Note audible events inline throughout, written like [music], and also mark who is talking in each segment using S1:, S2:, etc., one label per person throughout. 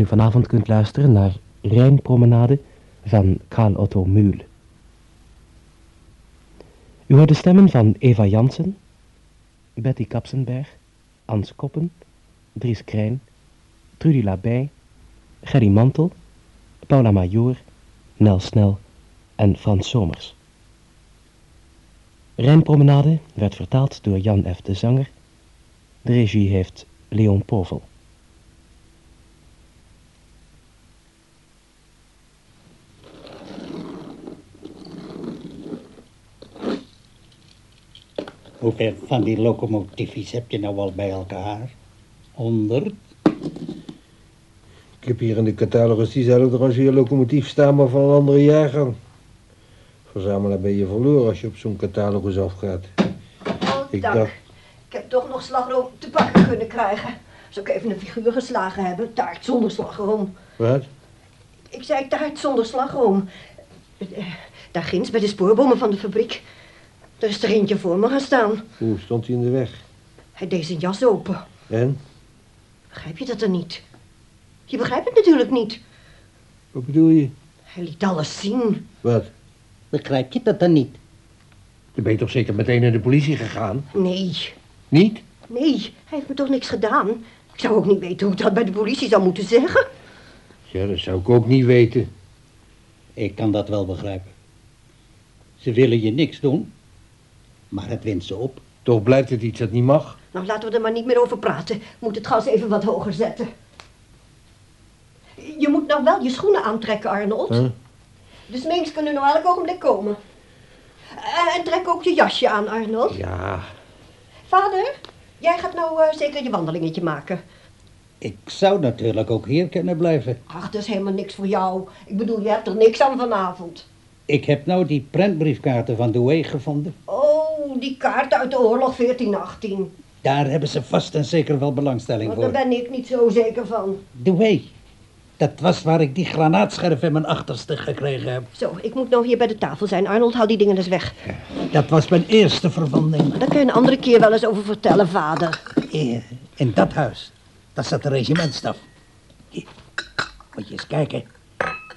S1: u vanavond kunt luisteren naar Rijnpromenade van Carl Otto Mühl. U hoort de stemmen van Eva Jansen, Betty Kapsenberg, Ans Koppen, Dries Krijn, Trudy Labij, Gerry Mantel, Paula Major, Nel Snel en Frans Somers. Rijnpromenade werd vertaald door Jan F. de Zanger. De regie heeft Leon Povel.
S2: Hoeveel van die locomotiefjes heb je nou al bij elkaar? Honderd?
S3: Ik heb hier in de catalogus diezelfde rangeerlocomotief staan, maar van een andere jaargang. Verzamelaar ben je verloren als je op zo'n catalogus afgaat.
S4: Oh,
S3: Ik
S4: dank.
S3: dacht-
S4: Ik heb toch nog slagroom te pakken kunnen krijgen. Zou ik even een figuur geslagen hebben? Taart zonder slagroom.
S3: Wat?
S4: Ik zei taart zonder slagroom. Eh, Daar ginds bij de spoorbomen van de fabriek. Er is er eentje voor me gaan staan.
S3: Hoe stond hij in de weg?
S4: Hij deed zijn jas open.
S3: En?
S4: Begrijp je dat dan niet? Je begrijpt het natuurlijk niet.
S3: Wat bedoel je?
S4: Hij liet alles zien.
S3: Wat?
S2: Begrijp je dat dan niet?
S3: Dan ben je toch zeker meteen naar de politie gegaan?
S4: Nee,
S3: Niet?
S4: nee, hij heeft me toch niks gedaan. Ik zou ook niet weten hoe ik dat bij de politie zou moeten zeggen.
S3: Ja, dat zou ik ook niet weten.
S2: Ik kan dat wel begrijpen. Ze willen je niks doen, maar het wint ze op.
S3: Toch blijft het iets dat niet mag.
S4: Nou, laten we er maar niet meer over praten. Ik moet het gas even wat hoger zetten. Je moet nou wel je schoenen aantrekken, Arnold.
S3: Huh?
S4: De sminks kunnen nou elk ogenblik komen. Eh, En trek ook je jasje aan, Arnold.
S3: Ja,
S4: Vader, jij gaat nou eh, zeker je wandelingetje maken.
S2: Ik zou natuurlijk ook hier kunnen blijven.
S4: Ach, dat is helemaal niks voor jou. Ik bedoel, je hebt er niks aan vanavond.
S2: Ik heb nou die prentbriefkaarten van Douai gevonden.
S4: Oh, die kaart uit de oorlog 1418.
S2: Daar hebben ze vast en zeker wel belangstelling
S4: Want daar
S2: voor.
S4: ben ik niet zo zeker van.
S2: Douai. Dat was waar ik die granaatscherf in mijn achterste gekregen heb.
S4: Zo, ik moet nou hier bij de tafel zijn. Arnold, hou die dingen eens weg.
S2: Dat was mijn eerste verwonding.
S4: Daar kun je een andere keer wel eens over vertellen, vader.
S2: Hier, in dat huis. Daar zat de regimentstaf. Hier, moet je eens kijken.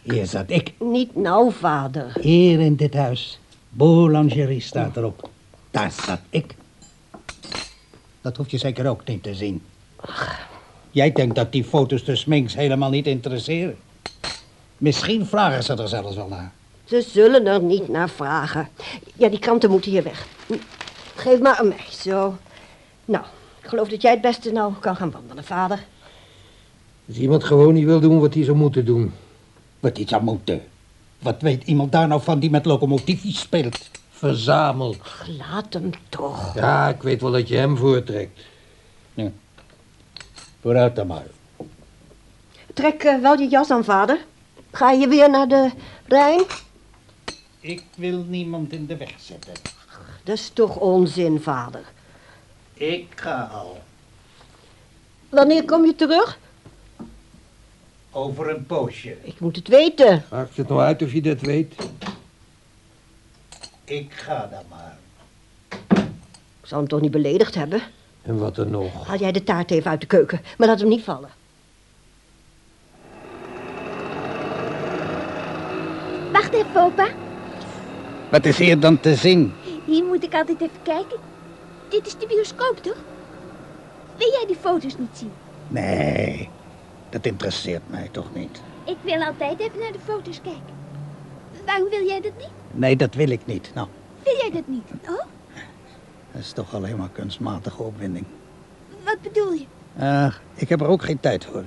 S2: Hier zat ik.
S4: Niet nou, vader.
S2: Hier in dit huis. Boulangerie staat erop. Daar zat ik. Dat hoef je zeker ook niet te zien. Jij denkt dat die foto's de Sminks helemaal niet interesseren. Misschien vragen ze er zelfs wel naar.
S4: Ze zullen er niet naar vragen. Ja, die kranten moeten hier weg. Geef maar aan mij, zo. Nou, ik geloof dat jij het beste nou kan gaan wandelen, vader.
S3: als iemand gewoon niet wil doen wat hij zou moeten doen.
S2: Wat iets aan moeten. Wat weet iemand daar nou van die met locomotiefjes speelt?
S3: Verzamel.
S4: Ach, Laat hem toch.
S3: Ja, ik weet wel dat je hem voortrekt.
S2: Vooruit dan maar.
S4: Trek eh, wel je jas aan, vader. Ga je weer naar de Rijn?
S2: Ik wil niemand in de weg zetten.
S4: Dat is toch onzin, vader.
S2: Ik ga al.
S4: Wanneer kom je terug?
S2: Over een poosje.
S4: Ik moet het weten.
S3: Maakt het nou uit of je dat weet?
S2: Ik ga dan maar.
S4: Ik zal hem toch niet beledigd hebben?
S3: En wat er nog?
S4: Haal jij de taart even uit de keuken, maar laat hem niet vallen.
S5: Wacht even, opa.
S2: Wat is hier dan te zien?
S5: Hier moet ik altijd even kijken. Dit is de bioscoop, toch? Wil jij die foto's niet zien?
S2: Nee, dat interesseert mij toch niet.
S5: Ik wil altijd even naar de foto's kijken. Waarom wil jij dat niet?
S2: Nee, dat wil ik niet. Nou,
S5: Wil jij dat niet? Oh,
S2: dat is toch alleen maar kunstmatige opwinding.
S5: wat bedoel je?
S2: Ach, ik heb er ook geen tijd voor.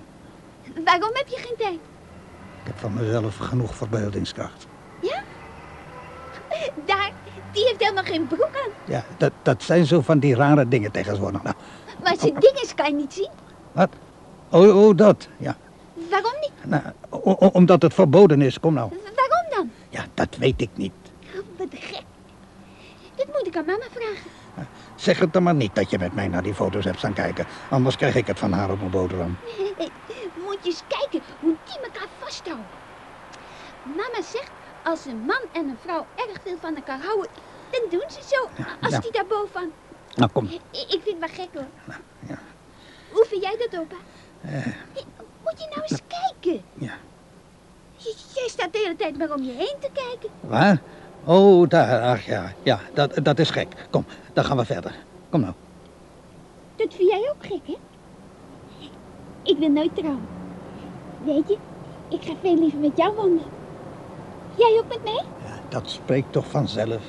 S5: Waarom heb je geen tijd?
S2: Ik heb van mezelf genoeg verbeeldingskracht.
S5: Ja? Daar, die heeft helemaal geen broek aan.
S2: Ja, dat, dat zijn zo van die rare dingen tegenwoordig. Nou,
S5: Maar zijn dinges kan je niet zien.
S2: wat? Oh, oh, dat. Ja.
S5: Waarom niet?
S2: Nou, omdat het verboden is. Kom nou. Ja, dat weet ik niet.
S5: Oh, wat gek. Dat moet ik aan mama vragen.
S2: Zeg het dan maar niet dat je met mij naar die foto's hebt staan kijken. Anders krijg ik het van haar op mijn boterham.
S5: Moet je eens kijken hoe die elkaar vasthouden. Mama zegt, als een man en een vrouw erg veel van elkaar houden, dan doen ze zo. Als
S2: ja.
S5: die daar bovenaan.
S2: Nou, kom.
S5: Ik ik vind het maar gek hoor.
S2: ja.
S5: Hoe vind jij dat, opa?
S2: Eh.
S5: Moet je nou eens kijken. De hele tijd maar om je heen te kijken.
S2: Waar? Oh, daar, ach ja, ja, dat, dat is gek. Kom, dan gaan we verder. Kom nou.
S5: Dat vind jij ook gek, hè? Ik wil nooit trouwen. Weet je, ik ga veel liever met jou wandelen. Jij ook met mij?
S2: Ja, dat spreekt toch vanzelf.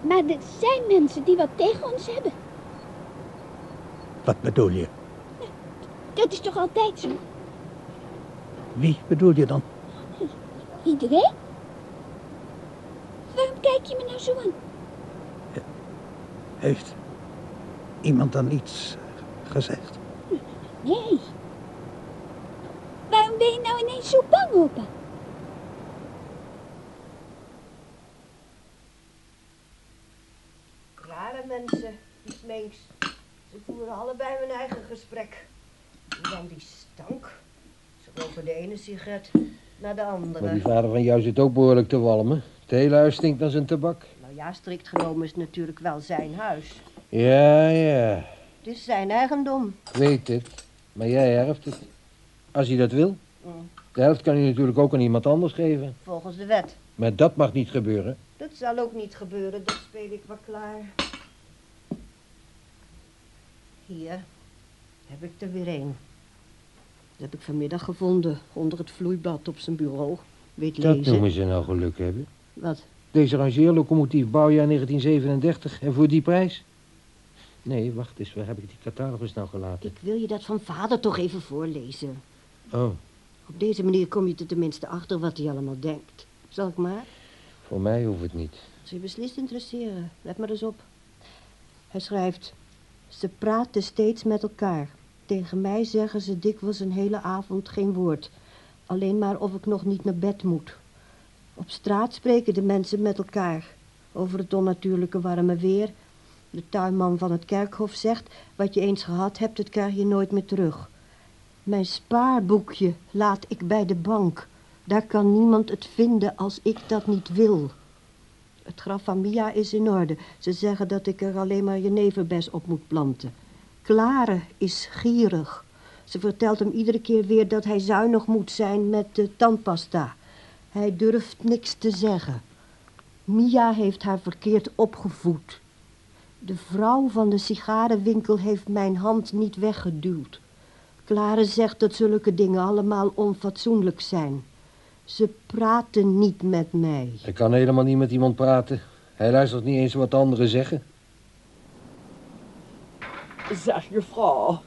S5: Maar er zijn mensen die wat tegen ons hebben.
S2: Wat bedoel je?
S5: Dat is toch altijd zo?
S2: Wie bedoel je dan?
S5: Iedereen? Waarom kijk je me nou zo aan?
S2: Heeft iemand dan iets gezegd?
S5: Nee. Waarom ben je nou ineens zo bang, opa?
S4: Rare mensen, die Smeeks. Ze voeren allebei hun eigen gesprek. En dan die stank. Roken de ene sigaret naar de
S3: Maar
S4: andere.
S3: die vader van jou zit ook behoorlijk te walmen. Het hele huis stinkt naar zijn tabak.
S4: Nou ja, strikt genomen is het natuurlijk wel zijn huis.
S3: Ja, ja,
S4: Het is zijn eigendom.
S3: ik weet het. Maar jij erft het. Als hij dat wil.
S4: Mm.
S3: De helft kan hij natuurlijk ook aan iemand anders geven.
S4: Volgens de wet.
S3: Maar dat mag niet gebeuren.
S4: Dat zal ook niet gebeuren, dat speel ik wel klaar. Hier heb ik er weer een. Dat heb ik vanmiddag gevonden, onder het vloeibad op zijn bureau. Weet
S3: Dat
S4: lezen.
S3: noemen ze nou geluk hebben.
S4: Wat?
S3: Deze rangeerlocomotief bouwjaar 1937. En voor die prijs? Nee, wacht eens. Waar heb ik die catalogus nou gelaten?
S4: Ik wil je dat van vader toch even voorlezen.
S3: Oh,
S4: Op deze manier kom je er tenminste achter wat hij allemaal denkt. Zal ik maar?
S3: voor mij hoeft het niet.
S4: Als je beslist interesseren, let maar eens op. Hij schrijft... Ze praten steeds met elkaar. Tegen mij zeggen ze dikwijls een hele avond geen woord. Alleen maar of ik nog niet naar bed moet. Op straat spreken de mensen met elkaar. Over het onnatuurlijke warme weer. De tuinman van het kerkhof zegt... Wat je eens gehad hebt, dat krijg je nooit meer terug. Mijn spaarboekje laat ik bij de bank. Daar kan niemand het vinden als ik dat niet wil. Het graf van Mia is in orde. Ze zeggen dat ik er alleen maar jeneverbes op moet planten. Klare is gierig. Ze vertelt hem iedere keer weer dat hij zuinig moet zijn met de tandpasta. Hij durft niks te zeggen. Mia heeft haar verkeerd opgevoed. De vrouw van de sigarenwinkel heeft mijn hand niet weggeduwd. Klare zegt dat zulke dingen allemaal onfatsoenlijk zijn. Ze praten niet met mij.
S3: Hij kan helemaal niet met iemand praten. Hij luistert niet eens wat anderen zeggen.
S6: Zeg juffrouw,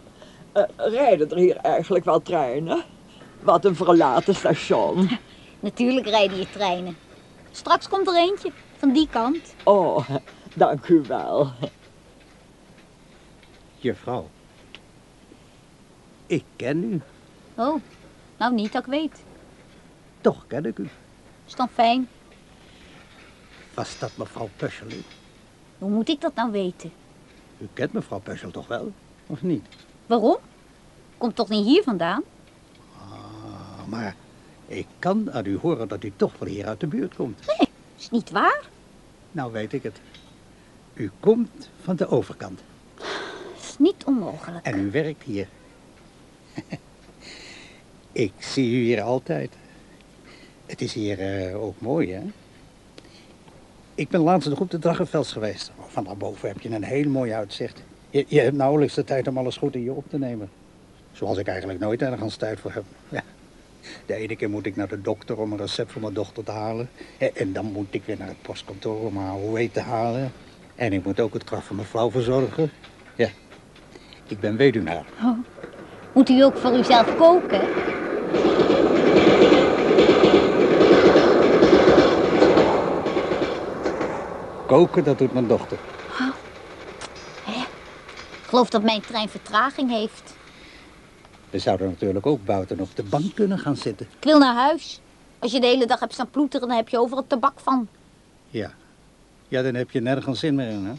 S6: uh, rijden er hier eigenlijk wel treinen? Wat een verlaten station. [laughs]
S7: Natuurlijk rijden hier treinen. Straks komt er eentje, van die kant.
S6: Oh, dank u wel.
S2: Juffrouw. Ik ken u.
S7: Oh, nou niet dat ik weet.
S2: Toch ken ik u.
S7: Is dan fijn?
S2: Was dat mevrouw Puzzle?
S7: Hoe moet ik dat nou weten?
S2: U kent mevrouw Puzzle toch wel? Of niet?
S7: Waarom? Komt toch niet hier vandaan?
S2: Ah, maar ik kan aan u horen dat u toch wel hier uit de buurt komt.
S7: Is niet waar?
S2: Nou weet ik het. U komt van de overkant
S7: Is niet onmogelijk.
S2: en u werkt hier. [laughs] ik zie u hier altijd. Het is hier eh, ook mooi, hè? Ik ben laatst nog op de Draggenvels geweest. Oh, Van daarboven heb je een heel mooi uitzicht. Je, je hebt nauwelijks de tijd om alles goed in je op te nemen. Zoals ik eigenlijk nooit ergens tijd voor heb. Ja. De ene keer moet ik naar de dokter om een recept voor mijn dochter te halen. En, dan moet ik weer naar het postkantoor om haar OE te halen. En ik moet ook het graf van mijn vrouw verzorgen. Ja, ik ben weduwnaar.
S7: Moet u ook voor uzelf koken?
S2: Koken, dat doet mijn dochter.
S7: Ik geloof dat mijn trein vertraging heeft.
S2: We zouden natuurlijk ook buiten op de bank kunnen gaan zitten.
S7: Ik wil naar huis. Als je de hele dag hebt staan ploeteren, dan heb je overal tabak van.
S2: Ja. Ja, dan heb je nergens zin meer in, hè?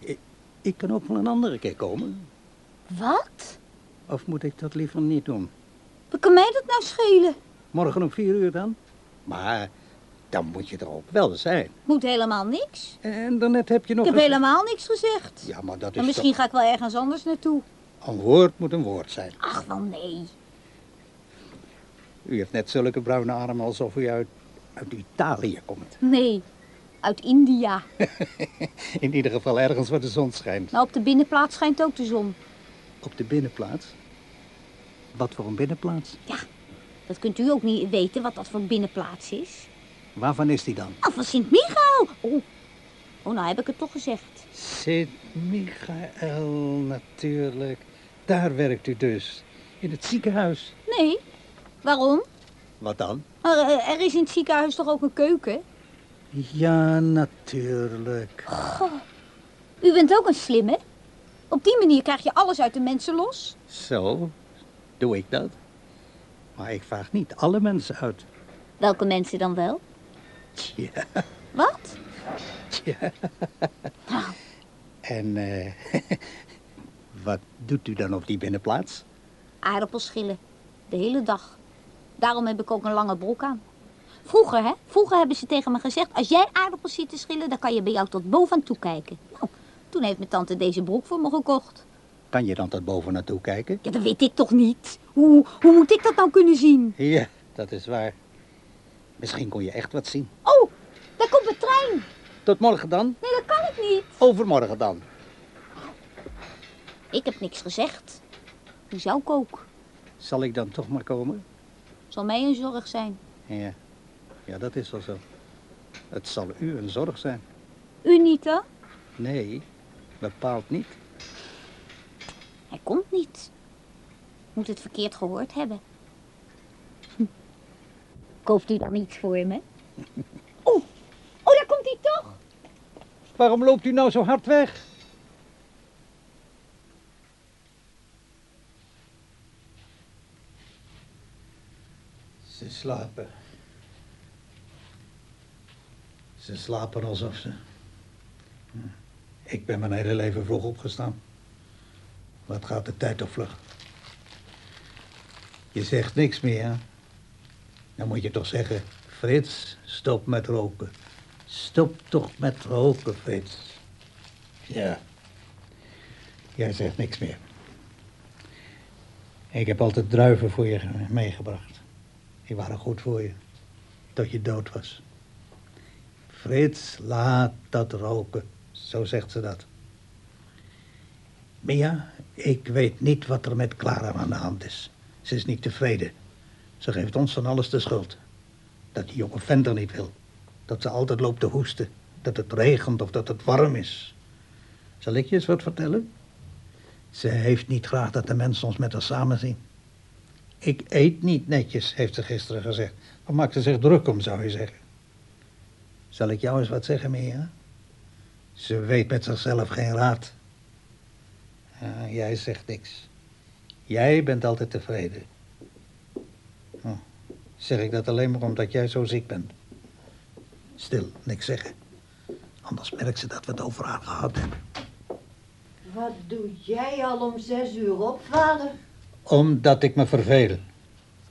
S2: Ik, ik kan ook wel een andere keer komen.
S7: Wat?
S2: Of moet ik dat liever niet doen?
S7: Wat kan mij dat nou schelen?
S2: Morgen om vier uur dan? Maar dan moet je er ook wel zijn.
S7: Moet helemaal niks.
S2: En daarnet heb je nog
S7: Ik heb
S2: eens-
S7: helemaal niks gezegd.
S2: Ja, maar dat is
S7: En misschien ga ik wel ergens anders naartoe.
S2: Een woord moet een woord zijn.
S7: Ach, wel nee.
S2: U heeft net zulke bruine armen alsof u uit, uit Italië komt. [laughs]
S7: Nee, uit India. [laughs]
S2: In ieder geval ergens waar de zon schijnt.
S7: Nou, op de binnenplaats schijnt ook de zon.
S2: Op de binnenplaats? Wat voor een binnenplaats?
S7: Dat kunt u ook niet weten wat dat voor binnenplaats is.
S2: Waarvan is die dan?
S7: Ah, van Sint-Michael. Oh. oh, nou heb ik het toch gezegd.
S2: Sint Michael, natuurlijk. Daar werkt u dus. In het ziekenhuis.
S7: Nee, waarom?
S2: Wat dan?
S7: Eh, er is in het ziekenhuis toch ook een keuken?
S2: Ja, natuurlijk.
S7: U bent ook een slimme. Op die manier krijg je alles uit de mensen los.
S2: Zo, doe ik dat. Maar ik vraag niet alle mensen uit.
S7: Welke mensen dan wel?
S2: Ja,
S7: Wat?
S2: ja.
S7: Nou,
S2: En eh, [laughs] wat doet u dan op die binnenplaats?
S7: aardappelschillen. De hele dag. Daarom heb ik ook een lange broek aan. Vroeger, hè? Vroeger hebben ze tegen me gezegd... als jij aardappels ziet te schillen, dan kan je bij jou tot bovenaan toe kijken. Nou, toen heeft mijn tante deze broek voor me gekocht.
S2: Kan je dan tot boven naartoe kijken?
S7: Ja, dat weet ik toch niet? Hoe, hoe moet ik dat nou kunnen zien?
S2: Ja, dat is waar. Misschien kon je echt wat zien.
S7: Oh, daar komt een trein.
S2: Tot morgen dan?
S7: Nee, dat kan ik niet.
S2: Overmorgen dan.
S7: Ik heb niks gezegd. U zou ik ook.
S2: Zal ik dan toch maar komen?
S7: Zal mij een zorg zijn.
S2: Ja, ja dat is wel zo. Het zal u een zorg zijn.
S7: U niet, hè?
S2: Nee, bepaald niet.
S7: Hij komt niet. Moet het verkeerd gehoord hebben. Koopt u dan iets voor me? Oh, oh, daar komt hij toch.
S2: Waarom loopt u nou zo hard weg? Ze slapen. Ze slapen alsof ze... Ik ben mijn hele leven vroeg opgestaan. Wat gaat de tijd toch vlug? Je zegt niks meer, hè? Dan moet je toch zeggen... Frits, stop met roken. Stop toch met roken, Frits. Ja. Jij zegt niks meer. Ik heb altijd druiven voor je meegebracht. Die waren goed voor je. Tot je dood was. Frits, laat dat roken. Zo zegt ze dat. Mia, ik weet niet wat er met Clara aan de hand is. Ze is niet tevreden. Ze geeft ons van alles de schuld. Dat die jonge vent er niet wil. Dat ze altijd loopt te hoesten. Dat het regent of dat het warm is. Zal ik je eens wat vertellen? Ze heeft niet graag dat de mensen ons met haar samen zien. Ik eet niet netjes, heeft ze gisteren gezegd. Daar maakt ze zich druk om, zou je zeggen. Zal ik jou eens wat zeggen, Mia? Ze weet met zichzelf geen raad. Ja, jij zegt niks. Jij bent altijd tevreden. Zeg ik dat alleen maar omdat jij zo ziek bent? Stil, niks zeggen. Anders merkt ze dat we het over haar gehad hebben.
S4: Wat doe jij al om zes uur op, vader?
S2: Omdat ik me verveel.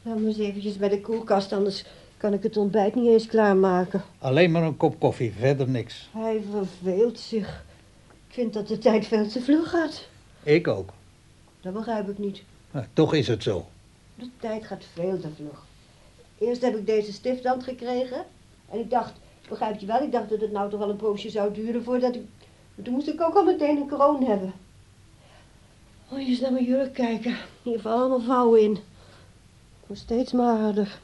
S4: Laat me eens eventjes bij de koelkast, anders kan ik het ontbijt niet eens klaarmaken.
S2: Alleen maar een kop koffie, verder niks.
S4: Hij verveelt zich. Ik vind dat de tijd veel te vlug gaat.
S2: Ik ook.
S4: Dat begrijp ik niet.
S2: Maar toch is het zo.
S4: De tijd gaat veel te vlug. Eerst heb ik deze stifthand gekregen. En ik dacht, begrijp je wel, ik dacht dat het nou toch wel een poosje zou duren voordat ik... Maar toen moest ik ook al meteen een kroon hebben. Oh, je eens naar mijn jurk kijken. Hier vallen allemaal vouwen in. Ik word steeds magerder.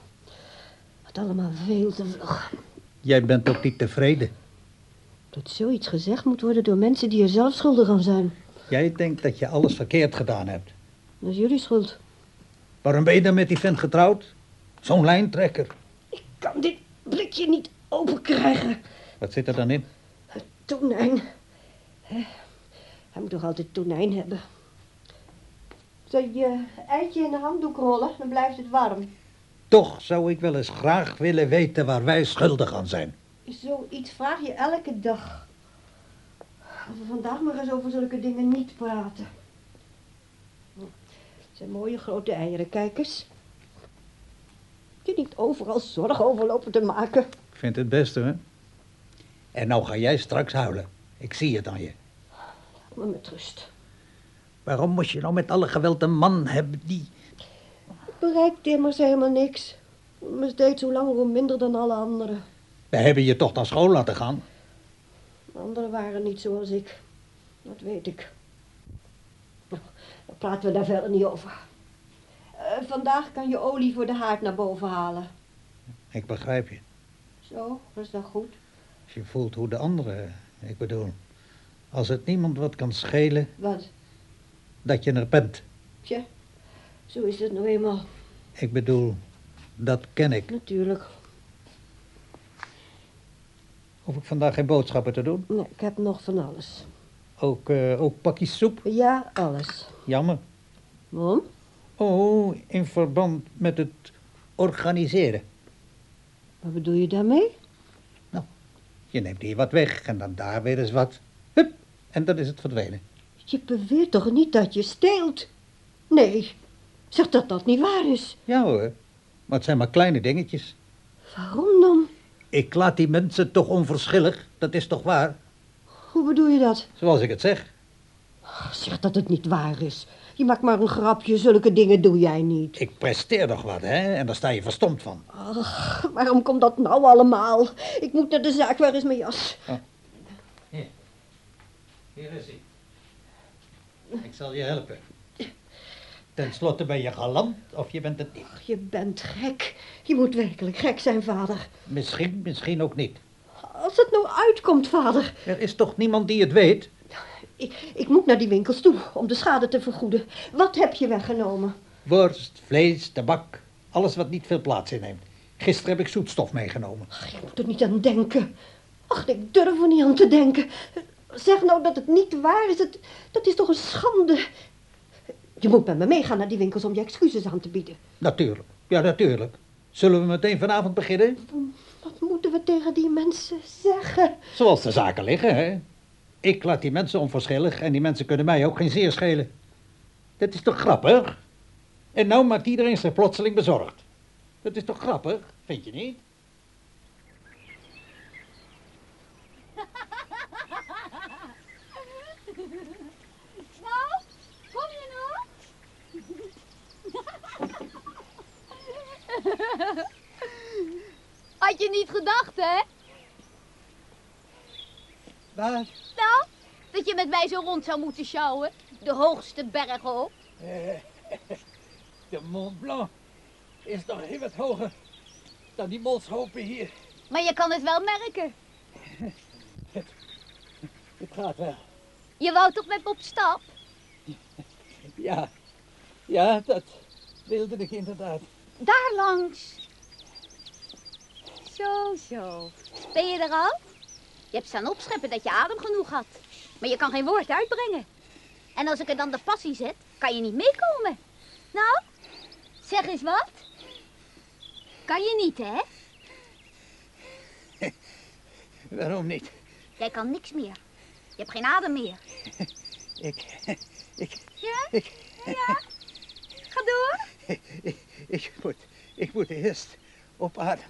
S4: Wat allemaal veel te vlug.
S2: Jij bent ook niet tevreden.
S4: Dat zoiets gezegd moet worden door mensen die er zelf schuldig aan zijn.
S2: Jij denkt dat je alles verkeerd gedaan hebt.
S4: Dat is jullie schuld.
S2: Waarom ben je dan met die vent getrouwd? Zo'n lijntrekker.
S4: Ik kan dit blikje niet open krijgen.
S2: Wat zit er dan in?
S4: Tonijn. Hij moet toch altijd tonijn hebben. Zal je je eitje in de handdoek rollen? Dan blijft het warm.
S2: Toch zou ik wel eens graag willen weten waar wij schuldig aan zijn.
S4: Zoiets vraag je elke dag. Als we vandaag maar eens over zulke dingen niet praten. Het zijn mooie grote eieren, kijk eens. Je niet overal zorgen over lopen te maken.
S2: Ik vind het beste, hè? En nou ga jij straks huilen. Ik zie het aan je.
S4: Laat me met rust.
S2: Waarom moest je nou met alle geweld een man hebben die...
S4: Het bereikt immers helemaal niks. Maar steeds hoe langer hoe minder dan alle anderen.
S2: We hebben je toch naar school laten gaan.
S4: Anderen waren niet zoals ik. Dat weet ik. Nou, dan praten we daar verder niet over. Eh, vandaag kan je olie voor de haard naar boven halen.
S2: Ik begrijp je.
S4: Zo, dat is dan goed.
S2: Als je voelt hoe de anderen... Ik bedoel, als het niemand wat kan schelen
S4: Wat?
S2: dat je er bent.
S4: Tja, zo is het nou eenmaal.
S2: Ik bedoel, dat ken ik.
S4: Natuurlijk.
S2: Hoef ik vandaag geen boodschappen te doen?
S4: Nee, ik heb nog van alles.
S2: Ook, eh, ook pakjes soep?
S4: Ja, alles.
S2: Jammer.
S4: Waarom?
S2: Oh, in verband met het organiseren.
S4: Wat bedoel je daarmee?
S2: Je neemt hier wat weg en dan daar weer eens wat. Hup, en dan is het verdwenen.
S4: Je beweert toch niet dat je steelt? Nee, zeg dat dat niet waar is.
S2: Ja hoor, maar het zijn maar kleine dingetjes.
S4: Waarom dan?
S2: Ik laat die mensen toch onverschillig, dat is toch waar?
S4: Hoe bedoel je dat?
S2: Zoals ik het zeg.
S4: Zeg dat het niet waar is. Je maakt maar een grapje, zulke dingen doe jij niet.
S2: Ik presteer nog wat, hè, en daar sta je verstomd van.
S4: Ach, waarom komt dat nou allemaal? Ik moet naar de zaak, waar is mijn jas?
S2: Hier is hij. Ik zal je helpen. Ten slotte ben je galant of je bent het niet.
S4: Ach, je bent gek. Je moet werkelijk gek zijn, vader.
S2: Misschien, misschien ook niet.
S4: Als het nou uitkomt, vader.
S2: Er is toch niemand die het weet?
S4: Ik, ik moet naar die winkels toe om de schade te vergoeden. Wat heb je weggenomen?
S2: Worst, vlees, tabak, alles wat niet veel plaats inneemt. Gisteren heb ik zoetstof meegenomen.
S4: Ach, je moet er niet aan denken. Ach, ik durf er niet aan te denken. Zeg nou dat het niet waar is. Het, dat is toch een schande. Je moet met me meegaan naar die winkels om je excuses aan te bieden.
S2: Natuurlijk, ja natuurlijk. Zullen we meteen vanavond beginnen?
S4: Wat moeten we tegen die mensen zeggen?
S2: Zoals de zaken liggen, hè? Ik laat die mensen onverschillig en die mensen kunnen mij ook geen zeer schelen. Dat is toch grappig? En nou maakt iedereen zich plotseling bezorgd. Dat is toch grappig, vind je niet?
S7: Nou, kom je nog? Had je niet gedacht, hè?
S2: Waar?
S7: Nou, dat je met mij zo rond zou moeten sjouwen. De hoogste berg op. [laughs]
S8: De Mont Blanc is nog heel wat hoger dan die molshopen hier.
S7: Maar je kan het wel merken. [laughs]
S8: Het gaat wel.
S7: Je wou toch met me op stap? [laughs]
S8: Ja, ja, dat wilde ik inderdaad.
S7: Daar langs. Zo, zo. Ben je er al? Je hebt staan opscheppen dat je adem genoeg had. Maar je kan geen woord uitbrengen. En als ik er dan de passie zet, kan je niet meekomen. Nou, zeg eens wat. Kan je niet, hè? [laughs]
S8: Waarom niet?
S7: Jij kan niks meer. Je hebt geen adem meer. [laughs]
S8: Ik, [laughs] ik,
S7: Ja?
S8: ik,
S7: Ja? Ga door.
S8: ik, ik moet, ik moet eerst op adem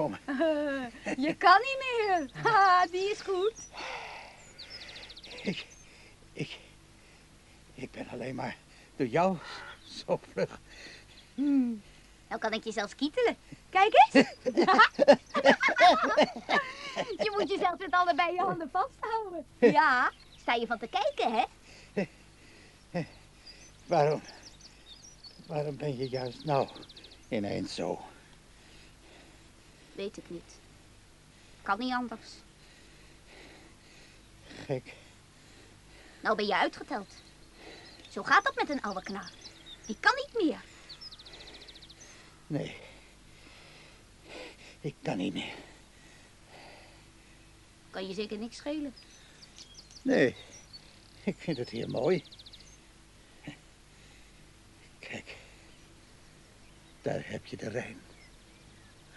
S8: komen. [laughs]
S7: je kan niet meer. [laughs] Haha, die is goed.
S8: Ik, ik, ik ben alleen maar door jou zo vlug.
S7: Nou kan ik je zelfs kietelen. Kijk eens. [laughs] je moet jezelf met allebei je handen vasthouden. Ja, sta je van te kijken, hè?
S8: Waarom, waarom ben je juist nou ineens zo?
S7: Weet ik niet. Kan niet anders.
S8: Gek.
S7: Nou ben je uitgeteld. Zo gaat dat met een oude knaap. Die kan niet meer.
S8: Nee. Ik kan niet meer.
S7: Kan je zeker niks schelen.
S8: Nee, ik vind het hier mooi. Kijk, daar heb je de Rijn.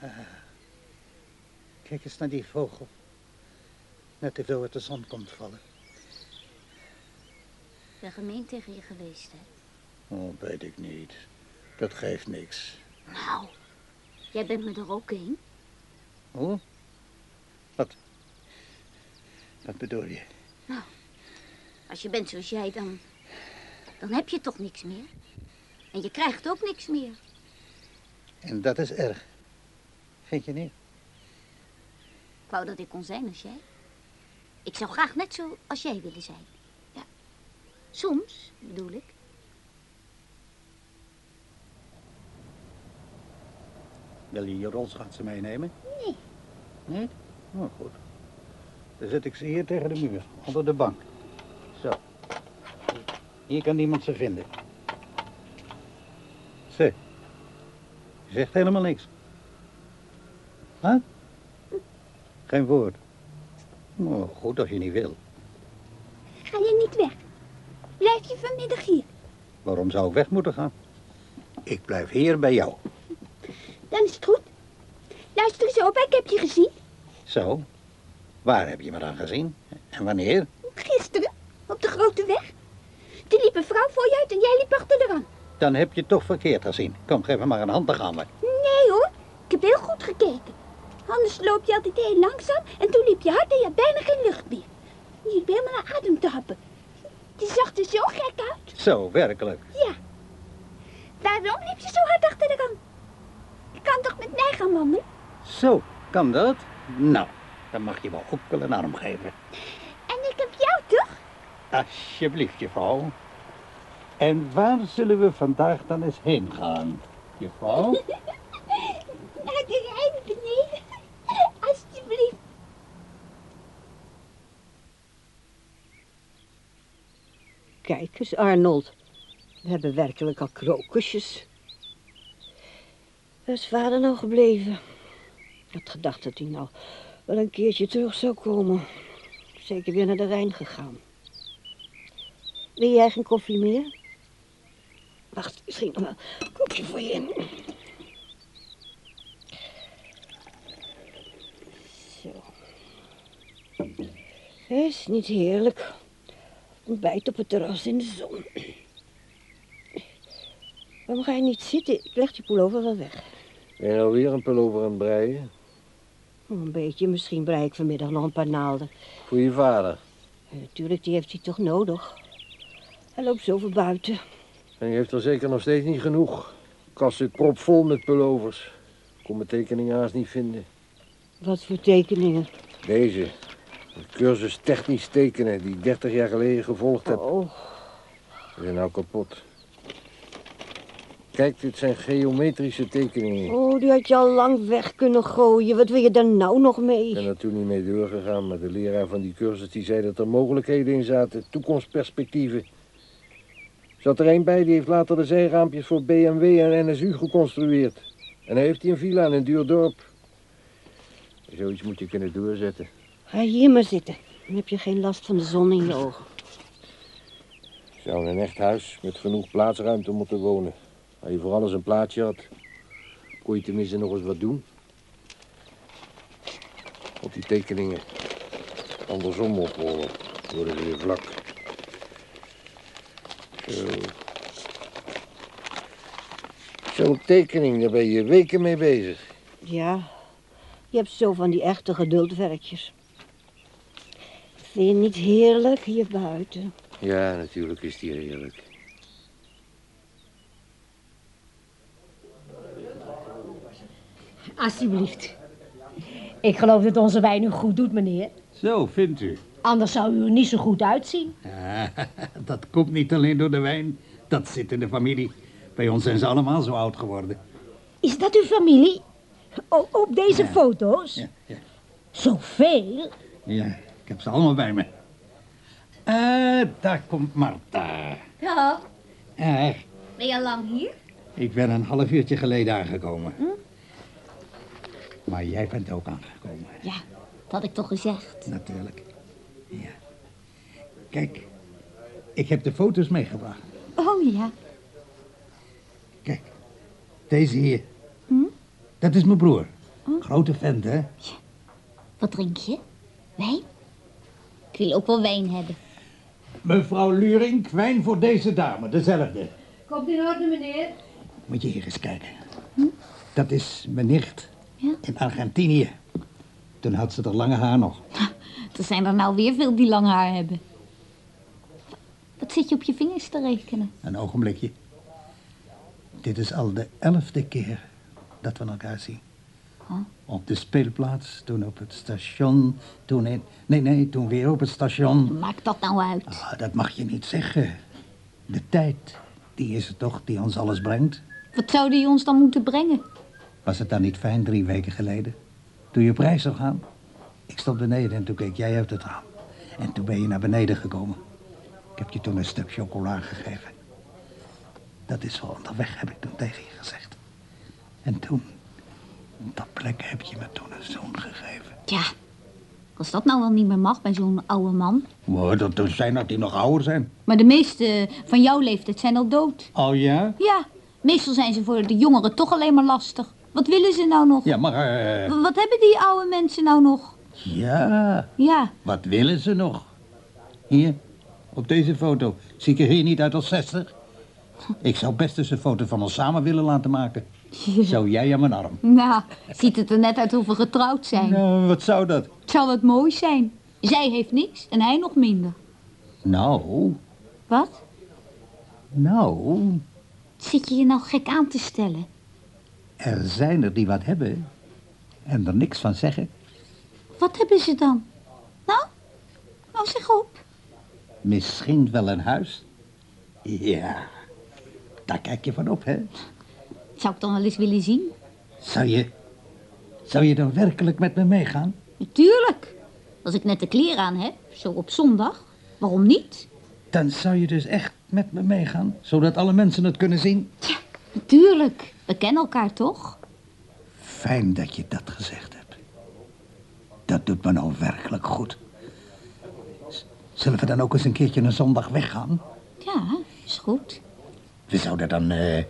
S8: Ah. Kijk eens naar die vogel. Net te veel uit de zon komt vallen.
S7: Ik ben gemeen tegen je geweest, hè?
S8: Oh, weet ik niet. Dat geeft niks.
S7: Nou, jij bent me er ook een.
S8: Oh? Wat? Wat bedoel je?
S7: Als je bent zoals jij, dan, dan heb je toch niks meer. En je krijgt ook niks meer.
S8: En dat is erg. Vind je niet?
S7: Ik wou dat ik kon zijn als jij. Ik zou graag net zo als jij willen zijn. Ja. Soms, bedoel ik.
S8: Wil je je rolschaatsen meenemen?
S7: Nee.
S8: Nee? Oh, goed. Dan zet ik ze hier tegen de muur, onder de bank. Zo. Hier kan niemand ze vinden. Zeg. Je zegt helemaal niks. Huh? Geen woord. Oh, goed als je niet wil.
S7: Ga je niet weg? Blijf je vanmiddag hier?
S8: Waarom zou ik weg moeten gaan? Ik blijf hier bij jou.
S7: Dan is het goed. Luister eens op, ik heb je gezien.
S8: Zo. Waar heb je me dan gezien? En wanneer?
S7: Gisteren, op de grote weg. Er liep een vrouw voor je uit en jij liep achter de aan.
S8: Dan heb je het toch verkeerd gezien. Kom, geef me maar een hand, dan gaan we.
S7: Nee hoor, ik heb heel goed gekeken. Anders loop je altijd heel langzaam en toen liep je hard en je had bijna geen lucht meer. Je liep helemaal naar adem te happen. Je zag er zo gek uit.
S8: Zo, werkelijk.
S7: Ja. Waarom liep je zo hard achter de aan? Je kan toch met mij gaan wandelen?
S8: Zo, kan dat? Nou, dan mag je wel een arm geven.
S7: En ik heb jou toch?
S8: Alsjeblieft, juffrouw. En waar zullen we vandaag dan eens heen gaan, juffrouw? [laughs]
S7: Naar de Rijn beneden. Alsjeblieft.
S4: Kijk eens, Arnold. We hebben werkelijk al krokusjes. Waar is vader nou gebleven? Ik had gedacht dat hij nou wel een keertje terug zou komen. Zeker weer naar de Rijn gegaan. Wil jij geen koffie meer? Wacht, misschien nog wel een kopje voor je. Zo. Is niet heerlijk. Ontbijt op het terras in de zon. Waarom ga je niet zitten? Ik leg je pullover wel weg.
S3: Ben je nou weer een pullover aan het breien?
S4: Oh, Een beetje, misschien brei ik vanmiddag nog een paar naalden.
S3: Voor je vader.
S4: Natuurlijk, die heeft hij toch nodig. Hij loopt zoveel buiten.
S3: En je heeft er zeker nog steeds niet genoeg. De kast zit propvol met pullovers. Ik kon mijn tekeningen haast niet vinden.
S4: Wat voor tekeningen.
S3: Deze. Een cursus technisch tekenen die ik 30 jaar geleden gevolgd heb.
S4: Oh,
S3: zijn nou kapot. Kijk, dit zijn geometrische tekeningen.
S4: oh, die had je al lang weg kunnen gooien. Wat wil je daar nou nog
S3: Ik
S4: mee?
S3: ben er toen niet mee doorgegaan, maar de leraar van die cursus die zei dat er mogelijkheden in zaten, toekomstperspectieven. Zat er een bij die heeft later de zijraampjes voor BMW en NSU geconstrueerd. En hij heeft hij een villa in een duur dorp. Zoiets moet je kunnen doorzetten.
S4: Ga hier maar zitten. Dan heb je geen last van de zon in je ogen.
S3: Ik zou in een echt huis met genoeg plaatsruimte moeten wonen. Als je voor alles een plaatsje had, kon je tenminste nog eens wat doen. Op die tekeningen andersom oprollen, worden ze weer vlak. Zo. Zo'n tekening, daar ben je weken mee bezig.
S4: Ja, je hebt zo van die echte geduldwerkjes. Vind je niet heerlijk hier buiten?
S3: Ja, natuurlijk is die heerlijk.
S9: Alsjeblieft. Ik geloof dat onze wijn u goed doet, meneer.
S2: Zo, vindt u.
S9: Anders zou u er niet zo goed uitzien.
S2: Ja, [laughs] dat komt niet alleen door de wijn. Dat zit in de familie. Bij ons zijn ze allemaal zo oud geworden.
S9: Is dat uw familie? O, op deze foto's?
S2: Ja, ja.
S9: Zoveel?
S2: Ja, ik heb ze allemaal bij me. Eh, daar komt Marta.
S7: Ja,
S2: Eh,
S7: ben je al lang hier?
S2: ik ben een half uurtje geleden aangekomen. Maar jij bent ook aangekomen,
S7: Ja, dat had ik toch gezegd.
S2: natuurlijk. Ja. Kijk, ik heb de foto's meegebracht.
S7: Oh ja.
S2: Kijk, deze hier. Dat is mijn broer. Grote vent, hè?
S7: Wat drink je? Wijn? Ik wil ook wel wijn hebben.
S2: Mevrouw Luring, wijn voor deze dame, dezelfde.
S9: Komt in orde, meneer.
S2: Moet je hier eens kijken. Dat is mijn nicht
S7: Ja?
S2: in Argentinië. Toen had ze er lange haar nog.
S7: Er zijn er nou weer veel die lang haar hebben. Wat zit je op je vingers te rekenen?
S2: Een ogenblikje. Dit is al de elfde keer dat we elkaar zien. Op de speelplaats, toen op het station, toen in... Nee, nee, toen weer op het station.
S7: Maakt dat nou uit?
S2: Ah, dat mag je niet zeggen. De tijd, die is het toch die ons alles brengt.
S7: Wat zou die ons dan moeten brengen?
S2: Was het dan niet fijn drie weken geleden? Toen je op reis zou gaan? Ik stond beneden en toen keek jij uit het raam. En toen ben je naar beneden gekomen. Ik heb je toen een stuk chocola gegeven. Dat is wel onderweg, heb ik toen tegen je gezegd. En toen, op dat plek heb je me toen een zoon gegeven.
S7: Ja, als dat nou wel niet meer mag bij zo'n oude man.
S2: Maar dat er zijn dat die nog ouder zijn.
S7: Maar de meeste van jouw leeftijd zijn al dood.
S2: Oh ja?
S7: Ja, meestal zijn ze voor de jongeren toch alleen maar lastig. Wat willen ze nou nog?
S2: Ja, maar... eh,
S7: W- Wat hebben die oude mensen nou nog?
S2: ja,
S7: Ja,
S2: wat willen ze nog? Hier, op deze foto. Zie ik er hier niet uit als 60? Ik zou best eens een foto van ons samen willen laten maken. Zo jij aan mijn arm.
S7: nou, ziet het er net uit of we getrouwd zijn.
S2: Nou, wat zou dat?
S7: Het zou wat mooi zijn. Zij heeft niks en hij nog minder.
S2: Nou,
S7: Wat?
S2: nou,
S7: Zit je je nou gek aan te stellen?
S2: er zijn er die wat hebben en er niks van zeggen.
S7: Wat hebben ze dan? Nou, nou zeg op.
S2: Misschien wel een huis. Ja, daar kijk je van op, hè?
S7: Zou ik dan wel eens willen zien?
S2: Zou je, zou je dan werkelijk met me meegaan?
S7: Natuurlijk. Als ik net de kleren aan heb, zo op zondag. Waarom niet?
S2: Dan zou je dus echt met me meegaan, zodat alle mensen het kunnen zien.
S7: Natuurlijk. We kennen elkaar toch?
S2: Fijn dat je dat gezegd hebt. Dat doet me nou werkelijk goed. Zullen we dan ook eens een keertje een zondag weggaan?
S7: Ja, is goed.
S2: We zouden dan eh,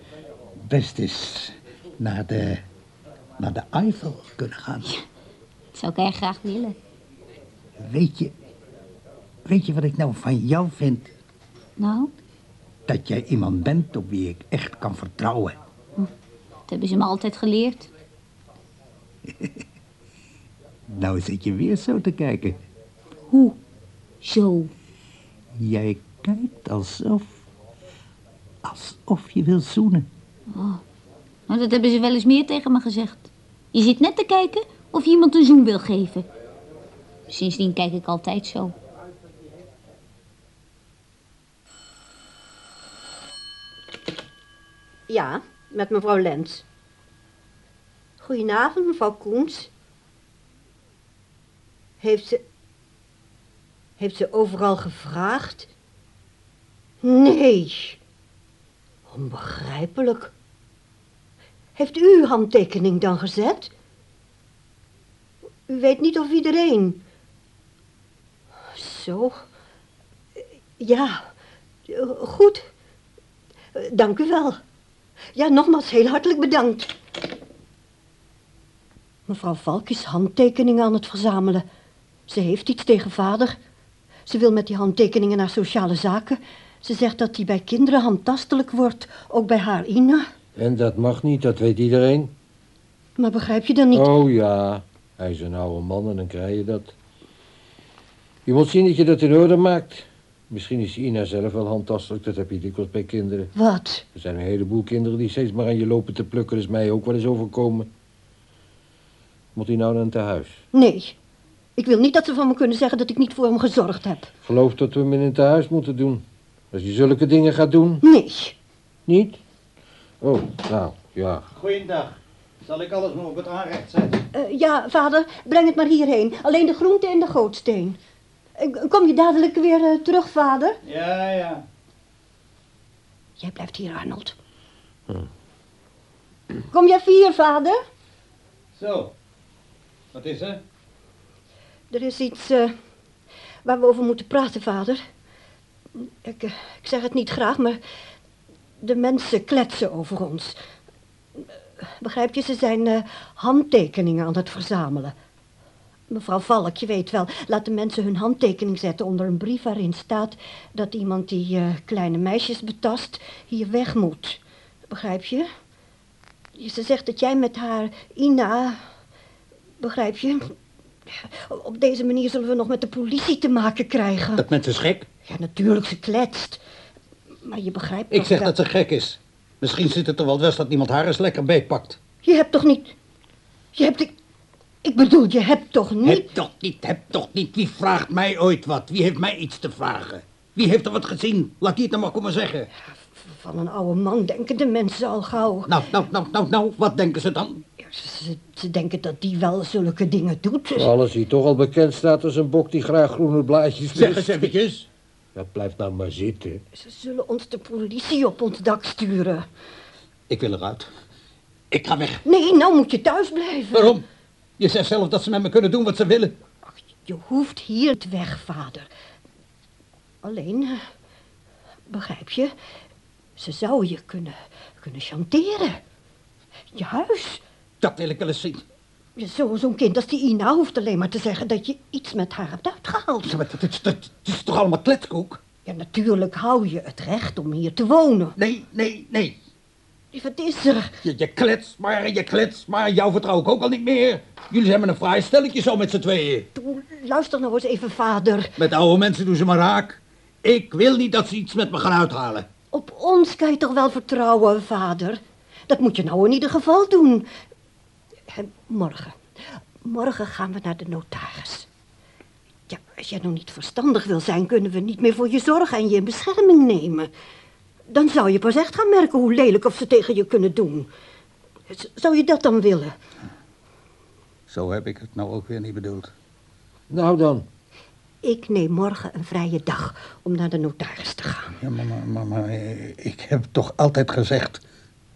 S2: best eens naar de, naar de Eifel kunnen gaan.
S7: Dat zou ik erg graag willen.
S2: Weet je, weet je wat ik nou van jou vind?
S7: Nou,
S2: Dat jij iemand bent op wie ik echt kan vertrouwen.
S7: dat hebben ze me altijd geleerd. [laughs]
S2: Nou zit je weer zo te kijken.
S7: Hoe? Zo.
S2: Jij kijkt alsof... alsof je wil zoenen.
S7: Nou, dat hebben ze wel eens meer tegen me gezegd. Je zit net te kijken of je iemand een zoen wil geven. Sindsdien kijk ik altijd zo.
S4: Ja, met mevrouw Lens. Goedenavond, mevrouw Koens. Heeft ze... Heeft ze overal gevraagd? Nee. Onbegrijpelijk. Heeft u uw handtekening dan gezet? U weet niet of iedereen... Zo. Ja, goed. Dank u wel. Ja, nogmaals heel hartelijk bedankt. Mevrouw Valk is handtekeningen aan het verzamelen. Ze heeft iets tegen vader. Ze wil met die handtekeningen naar sociale zaken. Ze zegt dat die bij kinderen handtastelijk wordt, ook bij haar Ina.
S3: En dat mag niet, dat weet iedereen.
S4: Maar begrijp je dan niet?
S3: Oh ja, hij is een oude man en dan krijg je dat. Je moet zien dat je dat in orde maakt. Misschien is Ina zelf wel handtastelijk, dat heb je dikwijls bij kinderen.
S4: Wat?
S3: Er zijn een heleboel kinderen die steeds maar aan je lopen te plukken, dat is mij ook wel eens overkomen. Moet hij nou naar een tehuis?
S4: Nee. Ik wil niet dat ze van me kunnen zeggen dat ik niet voor hem gezorgd heb.
S3: Geloof dat we hem in een tehuis moeten doen. Als je zulke dingen gaat doen.
S4: Nee.
S3: Niet? Oh, nou, ja.
S2: Goeiedag. Zal ik alles maar op het aanrecht zetten?
S4: Eh, ja, vader, breng het maar hierheen. Alleen de groente en de gootsteen. Eh, Kom je dadelijk weer eh, terug, vader?
S2: Ja, ja.
S4: Jij blijft hier, Arnold. Kom jij vier, vader?
S2: Zo. Wat is er?
S4: Er is iets eh, waar we over moeten praten, vader. Ik, eh, ik zeg het niet graag, maar de mensen kletsen over ons. Begrijp je, ze zijn eh, handtekeningen aan het verzamelen. Mevrouw Valk, je weet wel, laat de mensen hun handtekening zetten onder een brief waarin staat dat iemand die eh, kleine meisjes betast hier weg moet. Begrijp je? Ze zegt dat jij met haar Ina, begrijp je? Op deze manier zullen we nog met de politie te maken krijgen.
S2: Dat mensen is gek.
S4: Ja, natuurlijk, ze kletst. Maar je begrijpt
S2: Ik zeg dat ze gek is. Misschien zit het er wel best dat iemand haar eens lekker beetpakt.
S4: Je hebt toch niet... Je hebt... Ik, ik bedoel, je hebt toch niet...
S2: Heb toch niet, heb toch niet. Wie vraagt mij ooit wat? Wie heeft mij iets te vragen? Wie heeft er wat gezien? Laat die het nou maar komen zeggen.
S4: Van een oude man denken de mensen al gauw.
S2: Nou, nou, nou, nou, nou, wat denken ze dan?
S4: Ze, ze denken dat die wel zulke dingen doet. Dus-
S3: Alles die toch al bekend staat als een bok die graag groene blaadjes
S2: Zeg
S3: mist.
S2: eens eventjes.
S3: Dat blijft nou maar zitten.
S4: Ze zullen ons de politie op ons dak sturen.
S2: Ik wil eruit. Ik ga weg.
S4: Nee, nou moet je thuis blijven.
S2: Waarom? Je zegt zelf dat ze met me kunnen doen wat ze willen.
S4: Je hoeft hier niet weg, vader. Alleen, eh, begrijp je, ze zouden je kunnen, kunnen chanteren. Je huis.
S2: Dat wil ik wel eens zien.
S4: Zo- Zo'n kind als die Ina hoeft alleen maar te zeggen dat je iets met haar hebt uitgehaald.
S2: Ja, maar dat, is- dat, dat is toch allemaal kletskoek?
S4: Ja, natuurlijk hou je het recht om hier te wonen.
S2: Nee, nee, nee.
S4: Wat is er?
S2: Je, je klets maar je klets maar. Jou vertrouw ik ook al niet meer. Jullie zijn met een fraai stelletje zo met z'n tweeën.
S4: Toe, Luister nou eens even, vader.
S2: Met oude mensen doen ze maar raak. Ik wil niet dat ze iets met me gaan uithalen.
S4: Op ons kan je toch wel vertrouwen, vader? Dat moet je nou in ieder geval doen. En morgen. Morgen gaan we naar de notaris. Ja, als jij nog niet verstandig wil zijn, kunnen we niet meer voor je zorgen en je in bescherming nemen. Dan zou je pas echt gaan merken hoe lelijk of ze tegen je kunnen doen. Z- Zou je dat dan willen?
S8: Zo heb ik het nou ook weer niet bedoeld.
S3: Nou dan.
S4: Ik neem morgen een vrije dag om naar de notaris te gaan.
S8: Ja, maar, maar, maar, maar, eh, ik heb toch altijd gezegd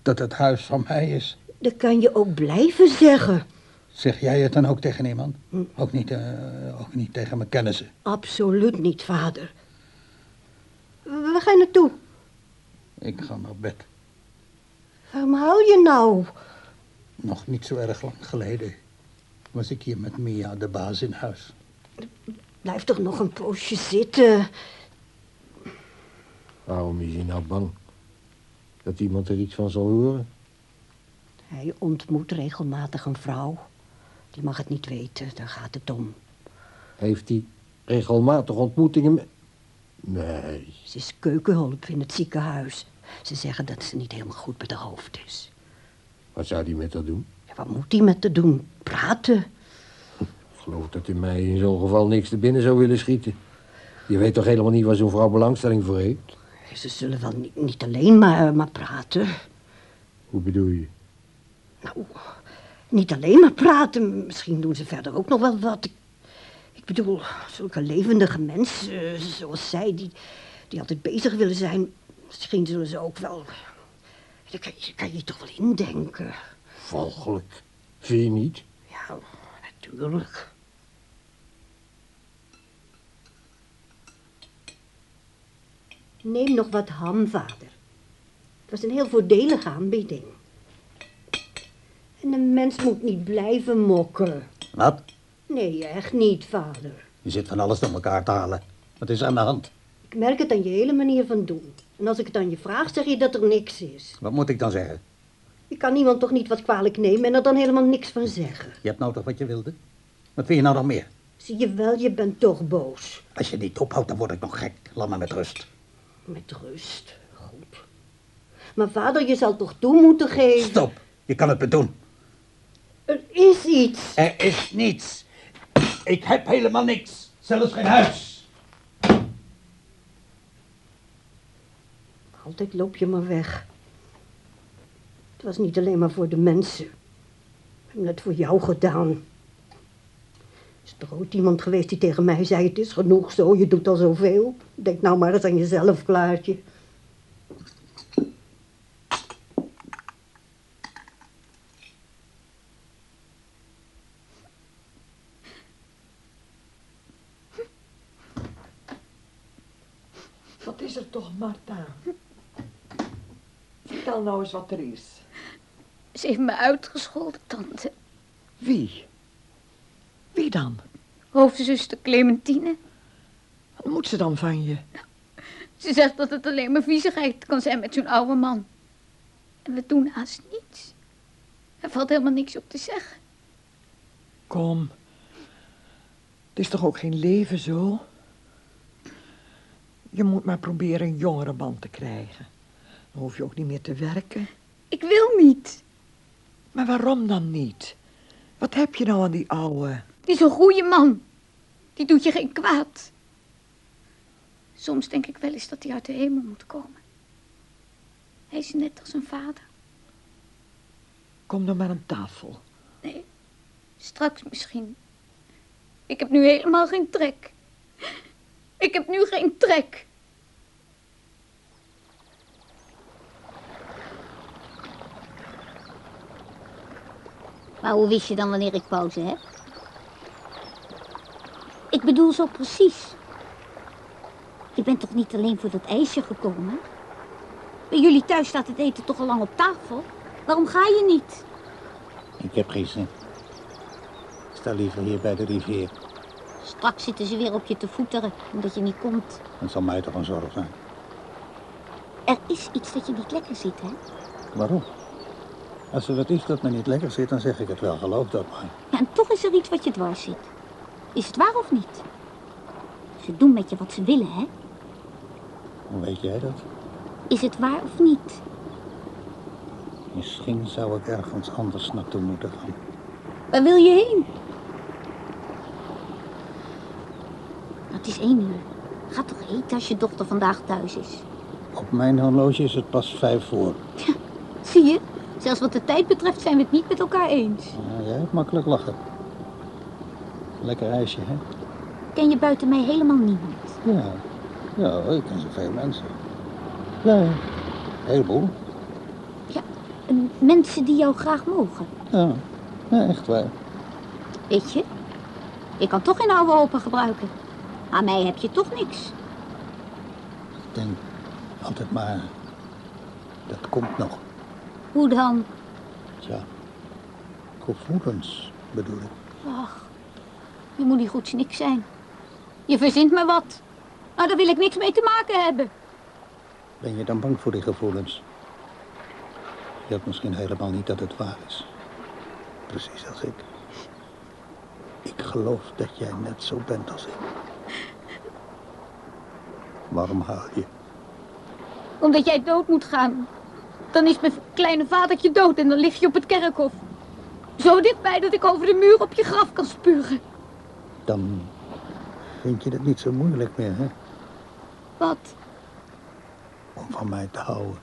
S8: dat het huis van mij is.
S4: Dat kan je ook blijven zeggen.
S8: Zeg jij het dan ook tegen iemand? Ook, niet, eh, ook niet tegen mijn kennissen?
S4: Absoluut niet, vader. Waar ga je naartoe?
S8: Ik ga naar bed.
S4: Waarom hou je nou?
S8: Nog niet zo erg lang geleden was ik hier met Mia, de baas, in huis.
S4: Blijf toch nog een poosje zitten.
S3: Waarom is hij nou bang? Dat iemand er iets van zal horen?
S4: Hij ontmoet regelmatig een vrouw. Die mag het niet weten, daar gaat het om.
S3: Heeft hij regelmatig ontmoetingen met... Nee.
S4: Ze is keukenhulp in het ziekenhuis. Ze zeggen dat ze niet helemaal goed bij de hoofd is.
S3: Wat zou hij met dat doen?
S4: Ja, wat moet hij met te doen? Praten?
S3: Ik geloof dat hij mij in zo'n geval niks te binnen zou willen schieten. Je weet toch helemaal niet waar zo'n vrouw belangstelling voor heeft?
S4: Ze zullen wel niet, niet alleen maar, maar praten.
S3: Hoe bedoel je?
S4: Nou, niet alleen maar praten. Misschien doen ze verder ook nog wel wat. Ik, bedoel, zulke levendige mensen eh, zoals zij, die, die altijd bezig willen zijn. Misschien zullen ze ook wel... Daar kan je, kan je toch wel indenken.
S3: Volgelijk. Vind je niet?
S4: Ja, natuurlijk. Neem nog wat ham, vader. Het was een heel voordelige aanbieding. En een mens moet niet blijven mokken.
S8: Wat?
S4: Nee, echt niet, vader.
S8: Je zit van alles door elkaar te halen. Wat is er aan de hand?
S4: Ik merk het aan je hele manier van doen. En als ik het aan je vraag, zeg je dat er niks is.
S8: Wat moet ik dan zeggen?
S4: Je kan iemand toch niet wat kwalijk nemen en er dan helemaal niks van zeggen.
S8: Je hebt nou toch wat je wilde? Wat vind je nou nog meer?
S4: Zie je wel, je bent toch boos.
S8: Als je niet ophoudt, dan word ik nog gek. Laat me met rust.
S4: Met rust. Goed. Maar vader, je zal toch toe moeten geven.
S8: Stop. Je kan het me doen.
S4: Er is iets.
S2: Er is niets. Ik heb helemaal niks. Zelfs geen huis.
S4: Altijd loop je maar weg. Het was niet alleen maar voor de mensen. We hebben het voor jou gedaan. Is er ooit iemand geweest die tegen mij zei... het is genoeg zo, je doet al zoveel. Denk nou maar eens aan jezelf, Klaartje.
S6: Wat is er toch, Marta? Vertel nou eens wat er is.
S7: Ze heeft me uitgescholden, tante.
S6: Wie? Wie dan?
S7: Hoofdzuster Clementine.
S6: Wat moet ze dan van je?
S7: Ze zegt dat het alleen maar viezigheid kan zijn met zo'n oude man. En we doen haast niets. Er valt helemaal niks op te zeggen.
S6: Kom. Het is toch ook geen leven zo? Je moet maar proberen een jongere man te krijgen. Dan hoef je ook niet meer te werken.
S7: Ik wil niet.
S6: Maar waarom dan niet?
S10: Wat heb je nou aan die ouwe?
S7: Die is een goeie man. Die doet je geen kwaad. Soms denk ik wel eens dat hij uit de hemel moet komen. Hij is net als zijn vader.
S10: Kom dan maar aan tafel.
S7: Nee, straks misschien. Ik heb nu helemaal geen trek. Ik heb nu geen trek. Maar hoe wist je dan wanneer ik pauze heb? Ik bedoel zo precies. Je bent toch niet alleen voor dat ijsje gekomen? Bij jullie thuis staat het eten toch al lang op tafel? Waarom ga je niet?
S2: Ik heb geen zin. Ik sta liever hier bij de rivier.
S7: Straks zitten ze weer op je te voeteren, omdat je niet komt.
S2: Dat zal mij toch een zorg zijn.
S7: Er is iets dat je niet lekker zit, hè?
S2: Waarom? Als er wat is dat me niet lekker zit, dan zeg ik het wel. Geloof dat maar.
S7: Ja, en toch is er iets wat je dwars zit. Is het waar of niet? Ze doen met je wat ze willen, hè?
S2: Hoe weet jij dat?
S7: Is het waar of niet?
S2: Misschien zou ik ergens anders naartoe moeten gaan.
S7: Waar wil je heen? Het is één uur. Ga toch eten als je dochter vandaag thuis is.
S2: Op mijn horloge is het pas vijf voor.
S7: Zie je? Zelfs wat de tijd betreft zijn we het niet met elkaar eens.
S2: Ja, jij hebt makkelijk lachen. Lekker ijsje, hè?
S7: Ken je buiten mij helemaal niemand?
S2: Ja. Ja, ik ken zoveel mensen. Ja, een heleboel.
S7: Ja, en mensen die jou graag mogen.
S2: Ja, ja echt waar.
S7: Weet je, ik kan toch geen oude open gebruiken. Aan mij heb je toch niks.
S2: Ik denk altijd maar, dat komt nog.
S7: Hoe dan?
S2: Tja, gevoelens bedoel ik.
S7: Ach, je moet niet goed niks zijn. Je verzint me wat. Maar daar wil ik niks mee te maken hebben.
S2: Ben je dan bang voor die gevoelens? Je hebt misschien helemaal niet dat het waar is. Precies als ik. Ik geloof dat jij net zo bent als ik. Waarom huil je?
S7: Omdat jij dood moet gaan. Dan is mijn kleine vadertje dood en dan lig je op het kerkhof. Zo dichtbij dat ik over de muur op je graf kan spugen.
S2: Dan vind je het niet zo moeilijk meer, hè?
S7: Wat?
S2: Om van mij te houden.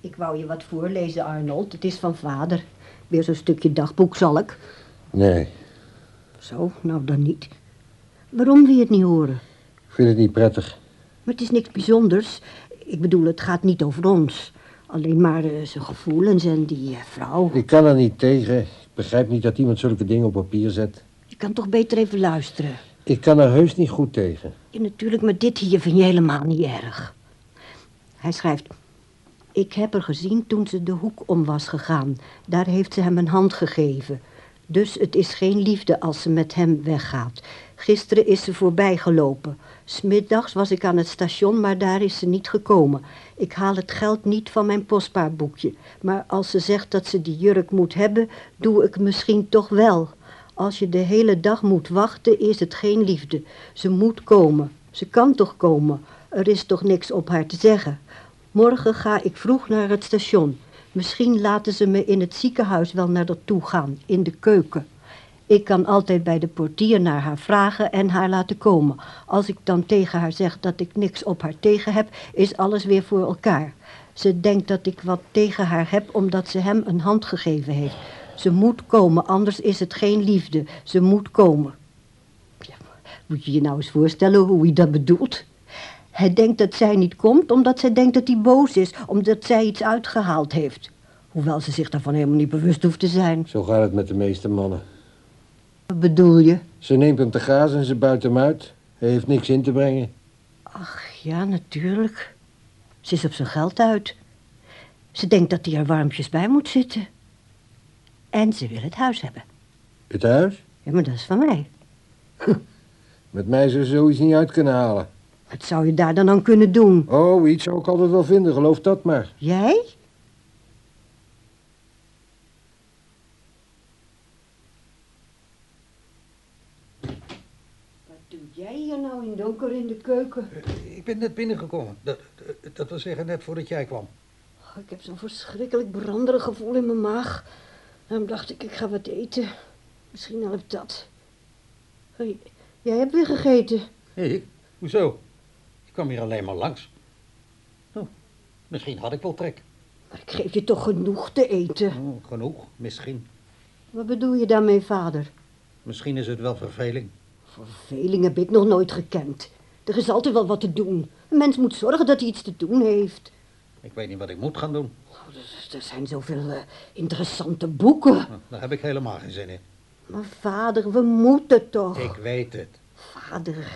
S4: Ik wou je wat voorlezen, Arnold. Het is van vader. Weer zo'n stukje dagboek, zal ik?
S3: Nee,
S4: Zo, nou dan niet. Waarom wil je het niet horen?
S3: ik vind het niet prettig.
S4: Maar het is niks bijzonders. Ik bedoel, het gaat niet over ons. Alleen maar eh, zijn gevoelens en die eh, vrouw.
S3: Ik kan er niet tegen. Ik begrijp niet dat iemand zulke dingen op papier zet.
S4: Je kan toch beter even luisteren.
S3: Ik kan er heus niet goed tegen.
S4: Ja, natuurlijk, maar dit hier vind je helemaal niet erg. Hij schrijft... Ik heb haar gezien toen ze de hoek om was gegaan. Daar heeft ze hem een hand gegeven. Dus het is geen liefde als ze met hem weggaat. Gisteren is ze voorbij gelopen. Smiddags was ik aan het station, maar daar is ze niet gekomen. Ik haal het geld niet van mijn postbaarboekje. Maar als ze zegt dat ze die jurk moet hebben, doe ik misschien toch wel. Als je de hele dag moet wachten, is het geen liefde. Ze moet komen. Ze kan toch komen. Er is toch niks op haar te zeggen. Morgen ga ik vroeg naar het station. Misschien laten ze me in het ziekenhuis wel naar toe gaan, in de keuken. Ik kan altijd bij de portier naar haar vragen en haar laten komen. Als ik dan tegen haar zeg dat ik niks op haar tegen heb, is alles weer voor elkaar. Ze denkt dat ik wat tegen haar heb omdat ze hem een hand gegeven heeft. Ze moet komen, anders is het geen liefde. Ze moet komen. Moet je je nou eens voorstellen hoe hij dat bedoelt? Hij denkt dat zij niet komt omdat zij denkt dat hij boos is, omdat zij iets uitgehaald heeft. Hoewel ze zich daarvan helemaal niet bewust hoeft te zijn.
S3: Zo gaat het met de meeste mannen.
S4: Wat bedoel je?
S3: Ze neemt hem te grazen en ze buit hem uit. Hij heeft niks in te brengen.
S4: Ach ja, natuurlijk. Ze is op zijn geld uit. Ze denkt dat hij er warmpjes bij moet zitten. En ze wil het huis hebben.
S3: Het huis?
S4: Ja, maar dat is van mij. [laughs]
S3: Met mij zou ze zoiets niet uit kunnen halen.
S4: Wat zou je daar dan aan kunnen doen?
S3: Oh, iets zou ik altijd wel vinden, geloof dat maar.
S4: Jij? Wat doe jij hier nou in donker in de keuken?
S2: Ik ben net binnengekomen. Dat, dat, dat wil zeggen net voordat jij kwam.
S4: Ik heb zo'n verschrikkelijk branderig gevoel in mijn maag. Daarom dacht ik, ik ga wat eten. Misschien helpt dat. Hey, jij hebt weer gegeten.
S2: Hé, hoezo? Ik kwam hier alleen maar langs. Oh, misschien had ik wel trek.
S4: Maar ik geef je toch genoeg te eten.
S2: Oh, genoeg, misschien.
S4: Wat bedoel je daarmee, vader?
S2: Misschien is het wel verveling.
S4: Verveling heb ik nog nooit gekend. Er is altijd wel wat te doen. Een mens moet zorgen dat hij iets te doen heeft.
S2: Ik weet niet wat ik moet gaan doen.
S4: Oh, er, er zijn zoveel eh, interessante boeken.
S2: Nou, Daar heb ik helemaal geen zin in.
S4: Maar vader, we moeten toch.
S2: Ik weet het.
S4: Vader,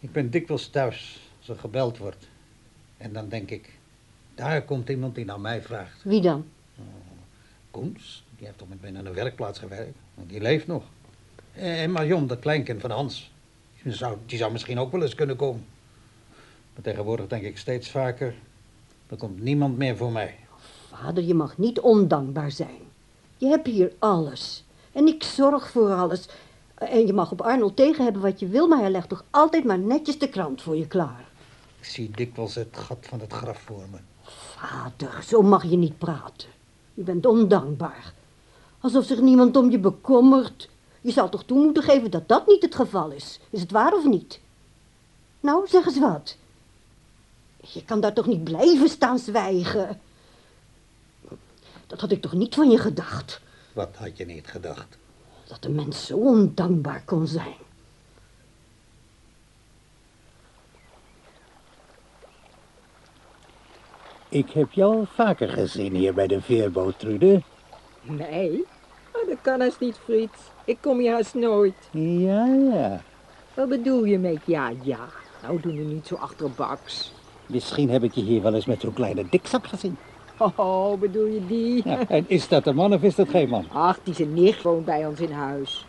S2: Ik ben dikwijls thuis als er gebeld wordt. En dan denk ik, daar komt iemand die naar mij vraagt.
S4: wie dan?
S2: Koens, die heeft toch met mij naar de werkplaats gewerkt. Die leeft nog. En Marion, dat kleinkind van Hans. Die zou, die zou misschien ook wel eens kunnen komen. Maar tegenwoordig denk ik steeds vaker, er komt niemand meer voor mij.
S4: Vader, je mag niet ondankbaar zijn. Je hebt hier alles. En ik zorg voor alles. En je mag op Arnold tegen hebben wat je wil, maar hij legt toch altijd maar netjes de krant voor je klaar.
S2: Ik zie dikwijls het gat van het graf voor me.
S4: Vader, zo mag je niet praten. Je bent ondankbaar. Alsof zich niemand om je bekommert. Je zou toch toe moeten geven dat dat niet het geval is. Is het waar of niet? Nou, zeg eens wat. Je kan daar toch niet blijven staan zwijgen? Dat had ik toch niet van je gedacht?
S2: Wat had je niet gedacht?
S4: Dat een mens zo ondankbaar kon zijn.
S2: Ik heb jou al vaker gezien hier bij de veerboot, Trude.
S6: Nee? Oh, dat kan haast niet, Frits. Ik kom hier haast nooit.
S2: Ja, ja.
S6: Wat bedoel je met ja, ja? Nou, doe nu niet zo achterbaks.
S2: Misschien heb ik je hier wel eens met zo'n kleine dikzak gezien. [laughs]
S6: Oh, bedoel je die?
S2: Ja, en is dat een man of is dat geen man?
S6: Ach, die zijn nicht woont bij ons in huis.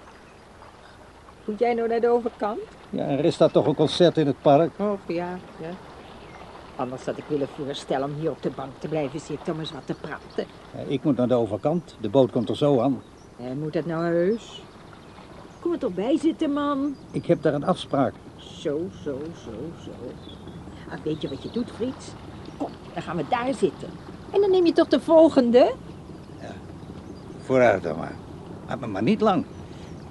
S6: Moet jij nou naar de overkant?
S2: Ja, er is daar toch een concert in het park?
S6: Och, ja, ja. Anders had ik willen voorstellen om hier op de bank te blijven zitten om eens wat te praten.
S2: Ja, ik moet naar de overkant. De boot komt er zo aan.
S6: En moet dat nou heus? Kom er toch bij zitten, man.
S2: Ik heb daar een afspraak.
S6: Zo, zo, zo, zo. Ah, weet je wat je doet, Frits? Kom, dan gaan we daar zitten. En dan neem je toch de volgende?
S2: Vooruit dan maar. Maar, maar niet lang.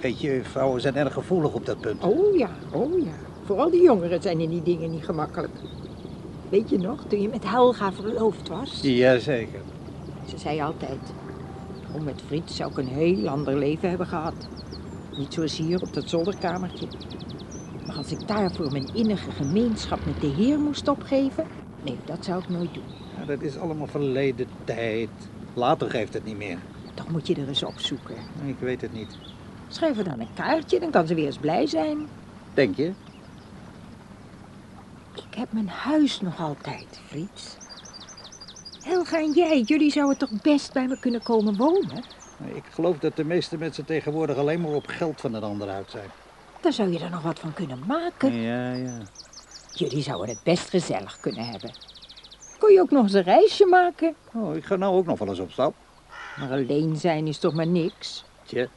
S2: Weet je, vrouwen zijn erg gevoelig op dat punt.
S6: Oh ja, oh ja. Vooral die jongeren zijn in die dingen niet gemakkelijk. Weet je nog, toen je met Helga verloofd was?
S2: Jazeker.
S6: Ze zei altijd, om met Frits zou ik een heel ander leven hebben gehad. Niet zoals hier op dat zolderkamertje. Maar als ik daarvoor mijn innige gemeenschap met de Heer moest opgeven, nee, dat zou ik nooit doen.
S2: Ja, dat is allemaal verleden tijd. Later geeft het niet meer.
S6: Toch moet je er eens opzoeken.
S2: Ik weet het niet.
S6: Schrijf er dan een kaartje, dan kan ze weer eens blij zijn.
S2: Denk je?
S6: Ik heb mijn huis nog altijd, Frits. Helga en jij, jullie zouden toch best bij me kunnen komen wonen?
S2: Ik geloof dat de meeste mensen tegenwoordig alleen maar op geld van een ander uit zijn.
S6: Daar zou je er nog wat van kunnen maken.
S2: Ja, ja.
S6: Jullie zouden het best gezellig kunnen hebben. Kon je ook nog eens een reisje maken?
S2: Oh, ik ga nou ook nog wel eens op stap.
S6: Maar alleen zijn is toch maar niks?
S2: Tje.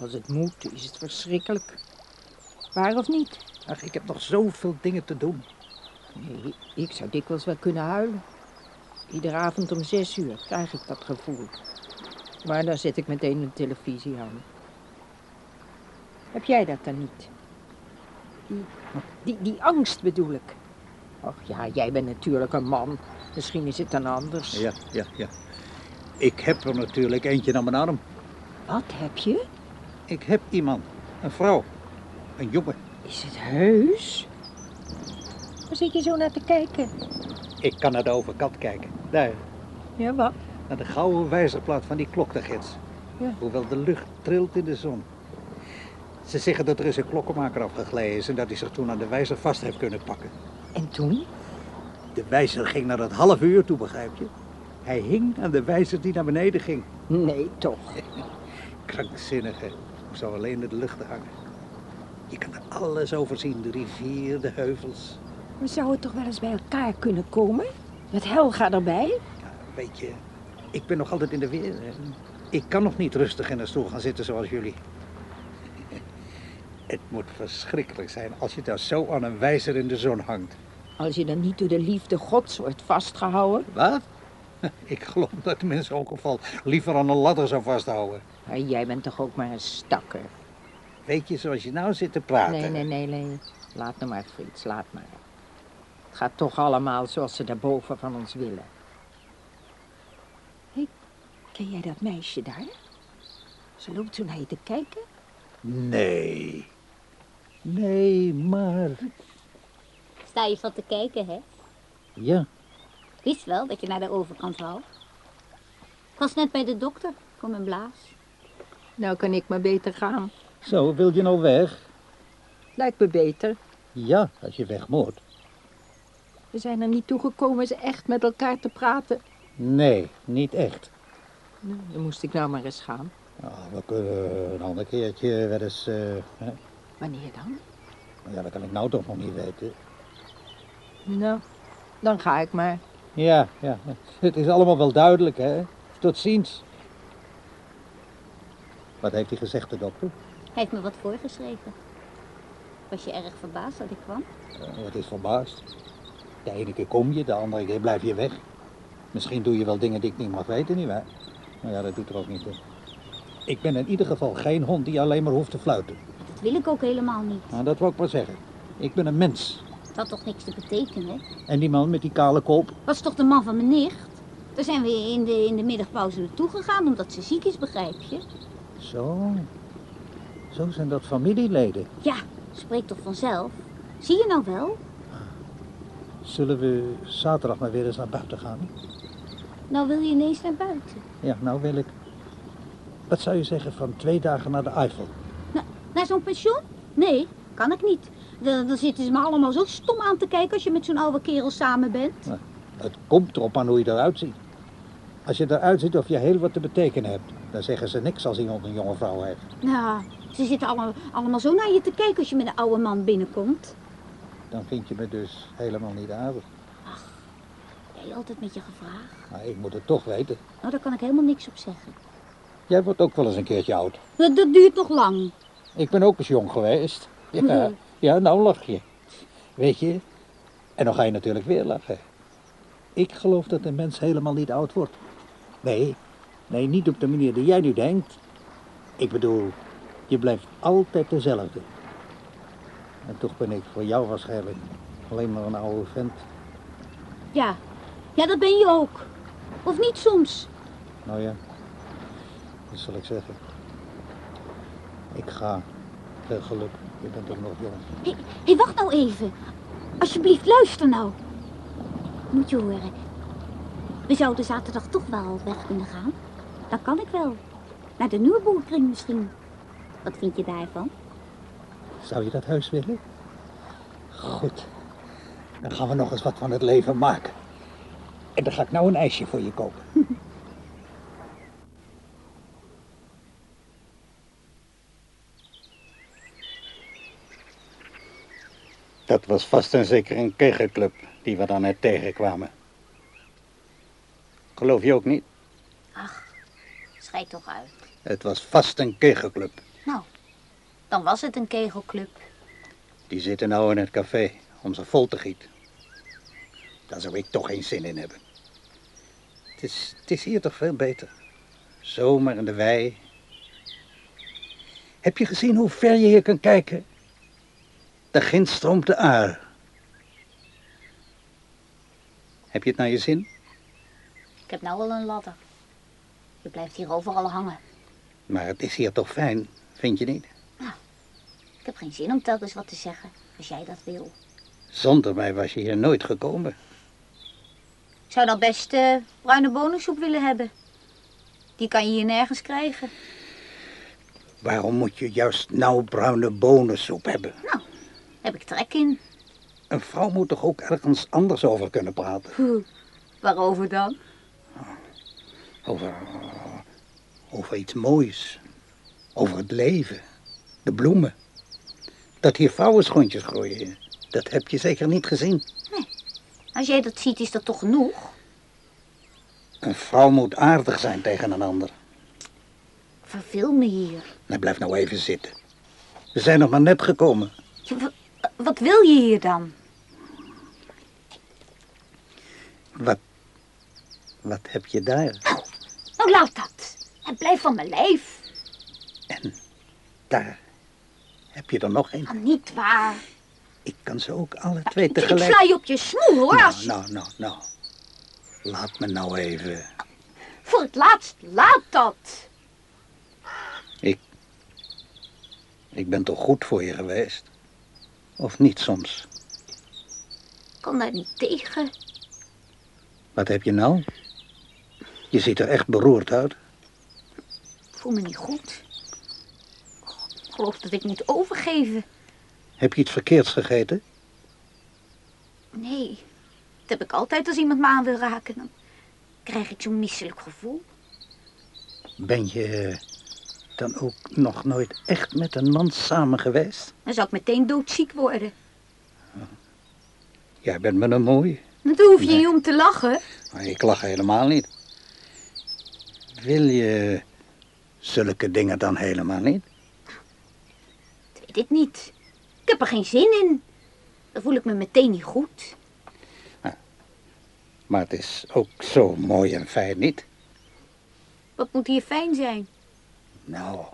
S6: Als het moet, is het verschrikkelijk. Waar of niet?
S2: Ach, ik heb nog zoveel dingen te doen.
S6: Nee, ik zou dikwijls wel kunnen huilen. Iedere avond om zes uur krijg ik dat gevoel. Maar dan zet ik meteen de televisie aan. Heb jij dat dan niet? Die, die, die angst bedoel ik. Och ja, jij bent natuurlijk een man. Misschien is het dan anders.
S2: Ja, ja, ja. Ik heb er natuurlijk eentje aan mijn arm.
S6: Wat heb je?
S2: Ik heb iemand. Een vrouw. Een jongen.
S6: Is het heus? Waar zit je zo naar te kijken?
S2: Ik kan naar de overkant kijken. Daar.
S6: Ja, wat?
S2: Naar de gouden wijzerplaat van die klok, de gids.
S6: Ja.
S2: Hoewel de lucht trilt in de zon. Ze zeggen dat er eens een klokkenmaker afgegleden is en dat hij zich toen aan de wijzer vast heeft kunnen pakken.
S6: En toen?
S2: De wijzer ging naar dat half uur toe, begrijp je? Hij hing aan de wijzer die naar beneden ging.
S6: Nee, toch. [laughs]
S2: Krankzinnige. Hoe zou alleen in de lucht hangen? Je kan er alles over zien, de rivier, de heuvels.
S6: We zouden toch wel eens bij elkaar kunnen komen? Met Helga erbij?
S2: Ja, weet je, ik ben nog altijd in de weer. Ik kan nog niet rustig in een stoel gaan zitten zoals jullie. Het moet verschrikkelijk zijn als je daar zo aan een wijzer in de zon hangt.
S6: Als je dan niet door de liefde gods wordt vastgehouden.
S2: Wat? [laughs] Ik geloof dat men in zo'n geval liever aan een ladder zou vasthouden.
S6: Maar jij bent toch ook maar een stakker.
S2: Weet je, zoals je nou zit te praten.
S6: Nee, nee, nee, nee. Laat nou maar, Frits, laat maar. Het gaat toch allemaal zoals ze daarboven van ons willen. Hé, ken jij dat meisje daar? Ze loopt zo naar je te kijken.
S2: Nee. Nee, maar...
S8: Sta je van te kijken, hè?
S2: Ja,
S8: Ik wist wel dat je naar de overkant wou. Ik was net bij de dokter voor mijn blaas.
S6: Nou kan ik maar beter gaan.
S2: zo, wil je nou weg?
S6: Lijkt me beter.
S2: Ja, als je weg moet.
S6: We zijn er niet toegekomen ze echt met elkaar te praten.
S2: Nee, niet echt.
S6: Nou, dan moest ik nou maar eens gaan.
S2: Nou, we kunnen een ander keertje wel eens... eh, hè?
S6: Wanneer dan?
S2: Ja, dat kan ik nou toch nog niet weten.
S6: Nou, dan ga ik maar.
S2: Ja, ja. Het is allemaal wel duidelijk, hè. Tot ziens. Wat heeft hij gezegd, de dokter?
S8: Hij heeft me wat voorgeschreven. Was je erg verbaasd dat ik kwam?
S2: Eh, Wat is verbaasd. De ene keer kom je, de andere keer blijf je weg. Misschien doe je wel dingen die ik niet mag weten, nietwaar? Maar ja, dat doet er ook niet toe. Ik ben in ieder geval geen hond die alleen maar hoeft te fluiten.
S8: Dat wil ik ook helemaal niet.
S2: Nou, dat wil ik maar zeggen. Ik ben een mens.
S8: Had toch niks te betekenen?
S2: En die man met die kale kop,
S8: Was toch de man van mijn nicht? Daar zijn we in de, in de middagpauze naartoe gegaan omdat ze ziek is, begrijp je?
S2: zo. Zo zijn dat familieleden.
S8: Ja, spreekt toch vanzelf? Zie je nou wel?
S2: Zullen we zaterdag maar weer eens naar buiten gaan?
S8: Nou wil je ineens naar buiten.
S2: Ja, nou wil ik. Wat zou je zeggen van twee dagen naar de Eifel?
S8: Naar zo'n pensioen? Nee, kan ik niet. Dan, dan zitten ze me allemaal zo stom aan te kijken als je met zo'n oude kerel samen bent.
S2: Het komt erop aan hoe je eruit ziet. Als je eruit ziet of je heel wat te betekenen hebt, dan zeggen ze niks als iemand een jonge vrouw heeft.
S8: Nou, ze zitten allemaal, allemaal zo naar je te kijken als je met een oude man binnenkomt.
S2: Dan vind je me dus helemaal niet aardig.
S8: Jij altijd met je gevraagd.
S2: Maar ik moet het toch weten.
S8: Nou, daar kan ik helemaal niks op zeggen.
S2: Jij wordt ook wel eens een keertje oud.
S8: Dat, dat duurt nog lang.
S2: Ik ben ook eens jong geweest. Ja, ja, nou lach je. Weet je? En dan ga je natuurlijk weer lachen. Ik geloof dat een mens helemaal niet oud wordt. Nee, nee, niet op de manier die jij nu denkt. Ik bedoel, je blijft altijd dezelfde. En toch ben ik voor jou waarschijnlijk alleen maar een oude vent.
S8: Ja, ja, dat ben je ook. Of niet soms?
S2: Nou ja, dat zal ik zeggen. Ik ga. Veel geluk, je bent ook nog jong.
S8: Hé, hey, wacht nou even. Alsjeblieft, luister nou. Moet je horen. We zouden zaterdag toch wel weg kunnen gaan. Dat kan ik wel. Naar de Nürburgring misschien. Wat vind je daarvan?
S2: Zou je dat huis willen? Goed. Dan gaan we nog eens wat van het leven maken. En dan ga ik nou een ijsje voor je kopen. [laughs] Dat was vast en zeker een kegelclub die we dan net tegenkwamen. Geloof je ook niet?
S8: Schijt toch uit.
S2: Het was vast een kegelclub.
S8: Nou, dan was het een kegelclub.
S2: Die zitten nou in het café om ze vol te gieten. Daar zou ik toch geen zin in hebben. Het is, het is hier toch veel beter. Zomer in de wei. Heb je gezien hoe ver je hier kan kijken? Daar ginds stroomt de Aar. Heb je het naar je zin?
S8: Ik heb nou wel een ladder. Je blijft hier overal hangen.
S2: Maar het is hier toch fijn, vind je niet?
S8: Ik heb geen zin om telkens wat te zeggen, als jij dat wil.
S2: Zonder mij was je hier nooit gekomen.
S8: Ik zou nou best eh, bruine bonensoep willen hebben. Die kan je hier nergens krijgen.
S2: Waarom moet je juist nou bruine bonensoep hebben?
S8: Heb ik trek in.
S2: Een vrouw moet toch ook ergens anders over kunnen praten?
S8: Waarover dan?
S2: Over, over iets moois. Over het leven. De bloemen. Dat hier vrouwenschoentjes groeien. Dat heb je zeker niet gezien.
S8: Als jij dat ziet, is dat toch genoeg?
S2: Een vrouw moet aardig zijn tegen een ander.
S8: Verveel me hier.
S2: Nou, blijf nou even zitten. We zijn nog maar net gekomen.
S8: Ja, wat wil je hier dan?
S2: Wat, wat heb je daar?
S8: Nou, laat dat. En blijf van mijn lijf.
S2: En daar heb je er nog een.
S8: Nou, niet waar.
S2: Ik kan ze ook alle twee
S8: Ik, ik
S2: tegelijk.
S8: sla je op je smoel, hoor.
S2: Nou, nou, nou, nou. Laat me nou even.
S8: Voor het laatst, laat dat.
S2: Ik ben toch goed voor je geweest? Of niet soms?
S8: Ik kan daar niet tegen.
S2: Wat heb je nou? Je ziet er echt beroerd uit.
S8: Ik voel me niet goed. Ik geloof dat ik moet overgeven.
S2: Heb je iets verkeerds gegeten?
S8: Nee, dat heb ik altijd als iemand me aan wil raken. Dan krijg ik zo'n misselijk gevoel.
S2: Ben je dan ook nog nooit echt met een man samen geweest?
S8: Dan zou ik meteen doodziek worden.
S2: Jij bent me een mooi.
S8: Daar hoef je
S2: Nee.
S8: niet om te lachen.
S2: Maar ik lach helemaal niet. Wil je zulke dingen dan helemaal niet?
S8: Ik weet het niet. Ik heb er geen zin in. Dan voel ik me meteen niet goed.
S2: Maar het is ook zo mooi en fijn niet.
S8: Wat moet hier fijn zijn?
S2: Nou,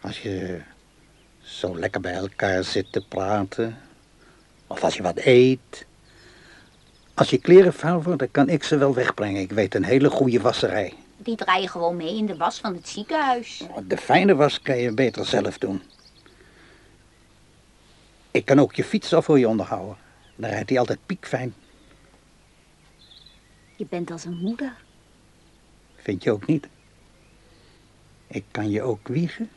S2: als je zo lekker bij elkaar zit te praten. Of als je wat eet. Als je kleren vuil worden, dan kan ik ze wel wegbrengen. Ik weet een hele goede wasserij.
S8: Die draaien gewoon mee in de was van het ziekenhuis.
S2: De fijne was kan je beter zelf doen. Ik kan ook je fiets al voor je onderhouden. Dan rijdt hij altijd piekfijn.
S8: Je bent als een moeder.
S2: Vind je ook niet? Ik kan je ook wiegen.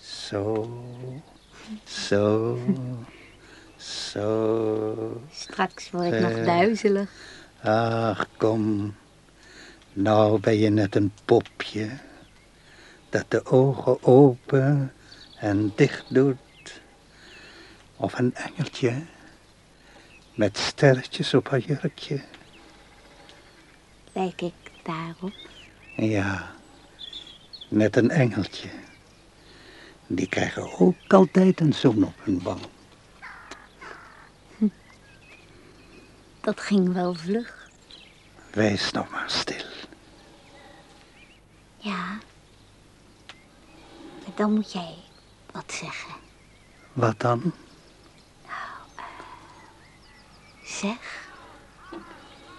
S2: Zo, zo, zo.
S8: Straks word ik nog
S2: Eh.
S8: duizelig.
S2: Ach, kom. Nou ben je net een popje. Dat de ogen open en dicht doet. Of een engeltje. Met sterretjes op haar jurkje.
S8: Lijk ik daarop?
S2: Ja, net een engeltje. Die krijgen ook altijd een zoen op hun wang.
S8: Dat ging wel vlug.
S2: Wees nog maar stil.
S8: Ja. Maar dan moet jij wat zeggen.
S2: Wat dan?
S8: Zeg.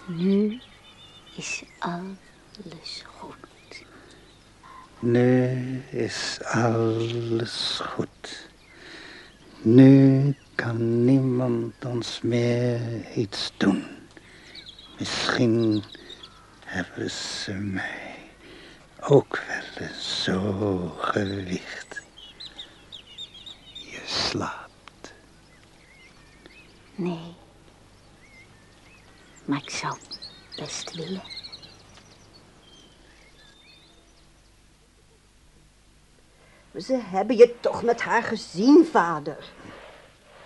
S8: Nu is alles.
S2: Nu is alles goed. Nu kan niemand ons meer iets doen. Misschien hebben ze mij ook wel eens zo gewicht. Je slaapt.
S8: Nee. Maar ik zou best willen.
S4: Ze hebben je toch met haar gezien, vader.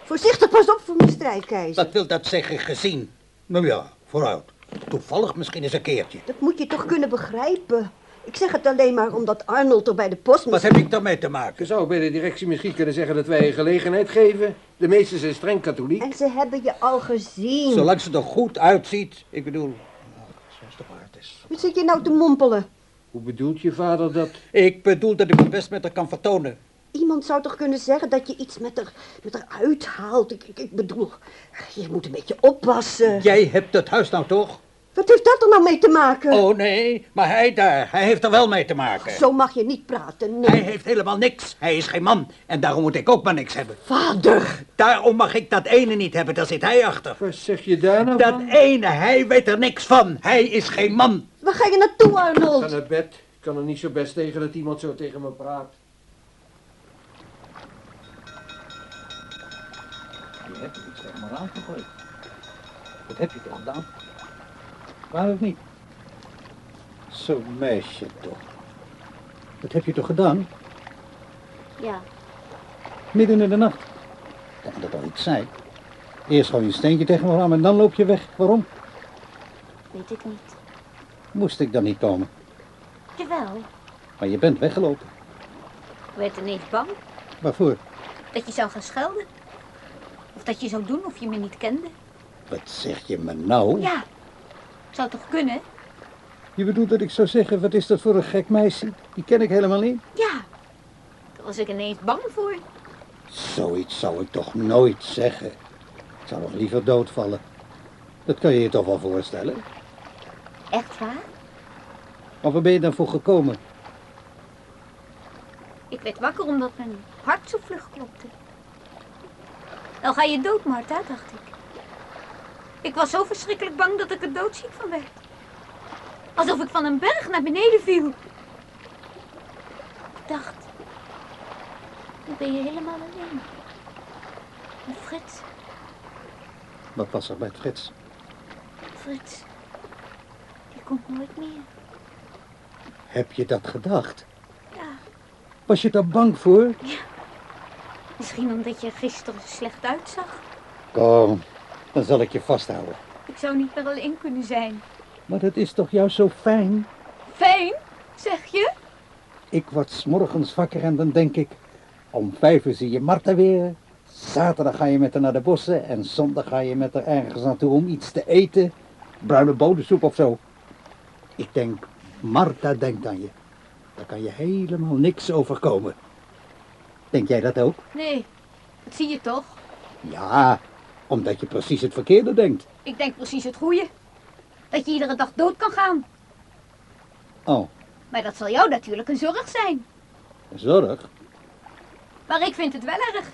S4: Voorzichtig, pas op voor mijn strijdkeizer.
S11: Wat wil dat zeggen, gezien? Nou ja, vooruit. Toevallig misschien eens een keertje.
S4: Dat moet je toch kunnen begrijpen. Ik zeg het alleen maar omdat Arnold er bij de post...
S11: Wat heb ik daarmee te maken?
S3: Je zou bij de directie misschien kunnen zeggen dat wij een gelegenheid geven. De meesten zijn streng katholiek.
S4: En ze hebben je al gezien.
S11: Zolang ze er goed uitziet. Ik bedoel, nou, zoals het waard is.
S4: Wat zit je nou te mompelen?
S3: Hoe bedoelt je vader dat?
S11: Ik bedoel dat ik me best met haar kan vertonen.
S4: Iemand zou toch kunnen zeggen dat je iets met haar, met haar uithaalt. Ik, ik, ik bedoel, je moet een beetje oppassen.
S11: Jij hebt het huis nou toch?
S4: Wat heeft dat er nou mee te maken?
S11: Oh nee, maar hij daar, hij heeft er wel mee te maken.
S4: Zo mag je niet praten, nee.
S11: Hij heeft helemaal niks. Hij is geen man. En daarom moet ik ook maar niks hebben.
S4: Vader!
S11: Daarom mag ik dat ene niet hebben, daar zit hij achter.
S3: Wat zeg je daar nou
S11: Dat
S3: van?
S11: ene, hij weet er niks van. Hij is geen man.
S4: Waar ga je naartoe,
S3: Ga
S4: Arnold?
S3: naar bed. Ik kan er niet zo best tegen dat iemand zo tegen me praat.
S2: Je hebt er iets tegen me aangegooid. Dat heb je toch gedaan? Waar of niet? Zo'n meisje toch. Dat heb je toch gedaan?
S8: Ja.
S2: Midden in de nacht. Dat dat al iets zei. Eerst gooi je een steentje tegen me aan en dan loop je weg. Waarom?
S8: Weet ik niet.
S2: Moest ik dan niet komen?
S8: Jawel.
S2: Maar je bent weggelopen.
S8: Werd ineens bang
S2: Waarvoor?
S8: dat je zou gaan schelden. Of dat je zou doen of je me niet kende.
S2: Wat zeg je me nou?
S8: Ja, zou toch kunnen?
S2: Je bedoelt dat ik zou zeggen, wat is dat voor een gek meisje? Die ken ik helemaal niet.
S8: Ja, daar was ik ineens bang voor.
S2: Zoiets zou ik toch nooit zeggen. Ik zou nog liever doodvallen. Dat kan je je toch wel voorstellen?
S8: Echt waar?
S2: Maar waar ben je dan voor gekomen?
S8: Ik werd wakker omdat mijn hart zo vlug klopte. Dan ga je dood, Marta, dacht ik. Ik was zo verschrikkelijk bang dat ik er doodziek van werd. Alsof ik van een berg naar beneden viel. Ik dacht, nu ben je helemaal alleen. En Frits,
S2: Wat was er met Frits?
S8: Frits, komt nooit meer.
S2: Heb je dat gedacht?
S8: Ja,
S2: Was je daar bang voor?
S8: misschien omdat je er gisteren slecht uitzag.
S2: Kom, dan zal ik je vasthouden.
S8: Ik zou niet meer alleen kunnen zijn.
S2: Maar dat is toch juist zo fijn?
S8: Fijn, zeg je?
S2: Ik word 's morgens wakker en dan denk ik... Om vijf uur zie je Marta weer. Zaterdag ga je met haar naar de bossen. En zondag ga je met haar ergens naartoe om iets te eten. Bruine bodemsoep of zo. Ik denk, Marta denkt aan je. Daar kan je helemaal niks overkomen. Denk jij dat ook?
S8: Nee, dat zie je toch?
S2: Ja, omdat je precies het verkeerde denkt.
S8: Ik denk precies het goede. Dat je iedere dag dood kan gaan.
S2: Oh,
S8: Maar dat zal jou natuurlijk een zorg zijn.
S2: zorg.
S8: Maar ik vind het wel erg.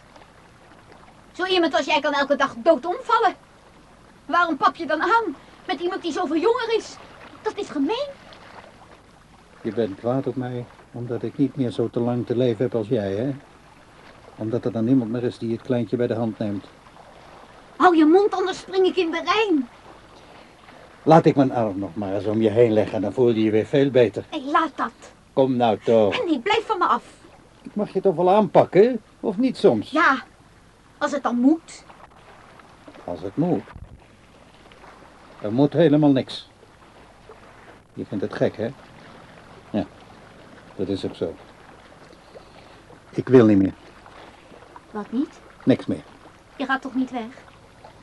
S8: Zo iemand als jij kan elke dag dood omvallen. Waarom pap je dan aan met iemand die zoveel jonger is? Dat is gemeen.
S2: Je bent kwaad op mij omdat ik niet meer zo te lang te leven heb als jij, hè? Omdat er dan niemand meer is die het kleintje bij de hand neemt.
S8: Hou je mond, anders spring ik in de Rijn.
S2: Laat ik mijn arm nog maar eens om je heen leggen, dan voel je je weer veel beter.
S8: Hé, laat dat.
S2: Kom nou toch.
S8: Nee, blijf van me af.
S2: Ik mag je toch wel aanpakken, of niet soms?
S8: Ja, als het dan moet.
S2: Als het moet. Er moet helemaal niks. Je vindt het gek, hè? Ja, dat is ook zo. Ik wil niet meer.
S8: Wat niet?
S2: Niks meer.
S8: Je gaat toch niet weg?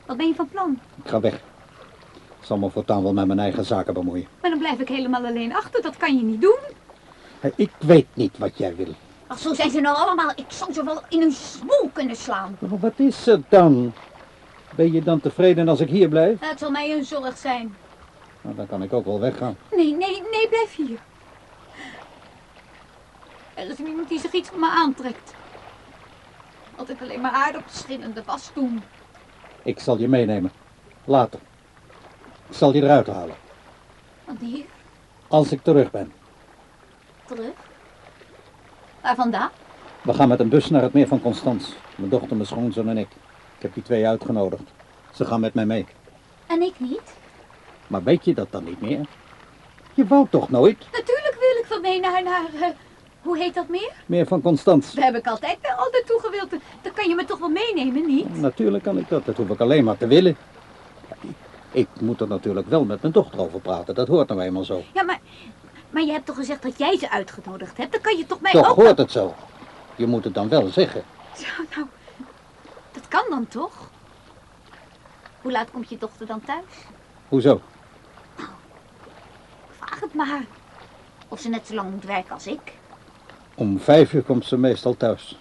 S8: Wat ben je van plan?
S2: Ik ga weg. Ik zal me voortaan wel met mijn eigen zaken bemoeien.
S8: Maar dan blijf ik helemaal alleen achter. Dat kan je niet doen.
S2: Ik weet niet wat jij wil.
S8: Ach, zo zijn ze nou allemaal. Ik zou ze wel in een smoel kunnen slaan.
S2: Maar wat is er dan? Ben je dan tevreden als ik hier blijf?
S8: Het zal mij een zorg zijn.
S2: Nou, dan kan ik ook wel weggaan.
S8: Nee, nee, nee, blijf hier. Er is niemand die zich iets van me aantrekt. Altijd alleen maar aardappelschillende was doen.
S2: Ik zal je meenemen. Later. Ik zal je eruit halen.
S8: Wanneer?
S2: Als ik terug ben.
S8: Terug? Waar vandaan?
S2: We gaan met een bus naar het meer van Constans. Mijn dochter, mijn schoonzoon en ik. Ik heb die twee uitgenodigd. Ze gaan met mij mee.
S8: En ik niet.
S2: Maar weet je dat dan niet meer? Je wou toch nooit?
S8: Natuurlijk wil ik van mee naar, naar eh, hoe heet dat meer?
S2: Meer van Constans.
S8: Daar heb ik altijd wel altijd toe gewild. Dan kan je me toch wel meenemen, niet?
S2: Natuurlijk kan ik dat. Dat hoef ik alleen maar te willen. Ik, moet er natuurlijk wel met mijn dochter over praten. Dat hoort nou eenmaal zo.
S8: Ja, maar, maar je hebt toch gezegd dat jij ze uitgenodigd hebt? Dan kan je toch mij
S2: Toch
S8: ook...
S2: hoort het zo. Je moet het dan wel zeggen.
S8: Zo, nou, dat kan dan toch? Hoe laat komt je dochter dan thuis?
S2: Hoezo?
S8: Vraag het maar. Of ze net zo lang moet werken als ik.
S2: Om vijf uur komt ze meestal thuis.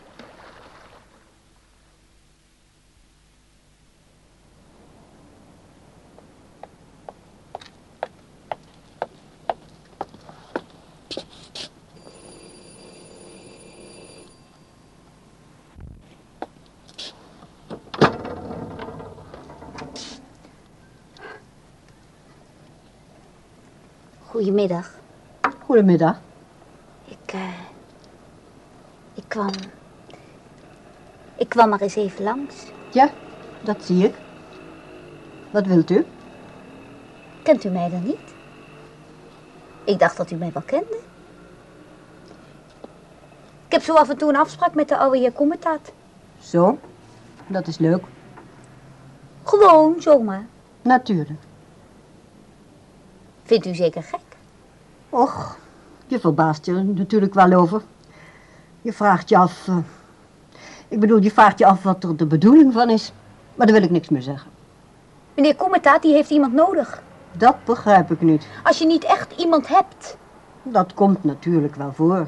S7: Goedemiddag.
S4: Goedemiddag.
S7: Ik, eh, ik kwam... Ik kwam maar eens even langs.
S4: Ja, dat zie ik. Wat wilt u?
S7: Kent u mij dan niet? Ik dacht dat u mij wel kende. Ik heb zo af en toe een afspraak met de oude heer Kommetaat.
S4: Zo, dat is leuk.
S7: Gewoon, zomaar.
S4: Natuurlijk.
S7: Vindt u zeker gek?
S4: Och, je verbaast je er natuurlijk wel over. Je vraagt je af... eh, ik bedoel, je vraagt je af wat er de bedoeling van is. Maar daar wil ik niks meer zeggen.
S7: Meneer Kommetaat, die heeft iemand nodig.
S4: Dat begrijp ik niet.
S7: Als je niet echt iemand hebt.
S4: Dat komt natuurlijk wel voor.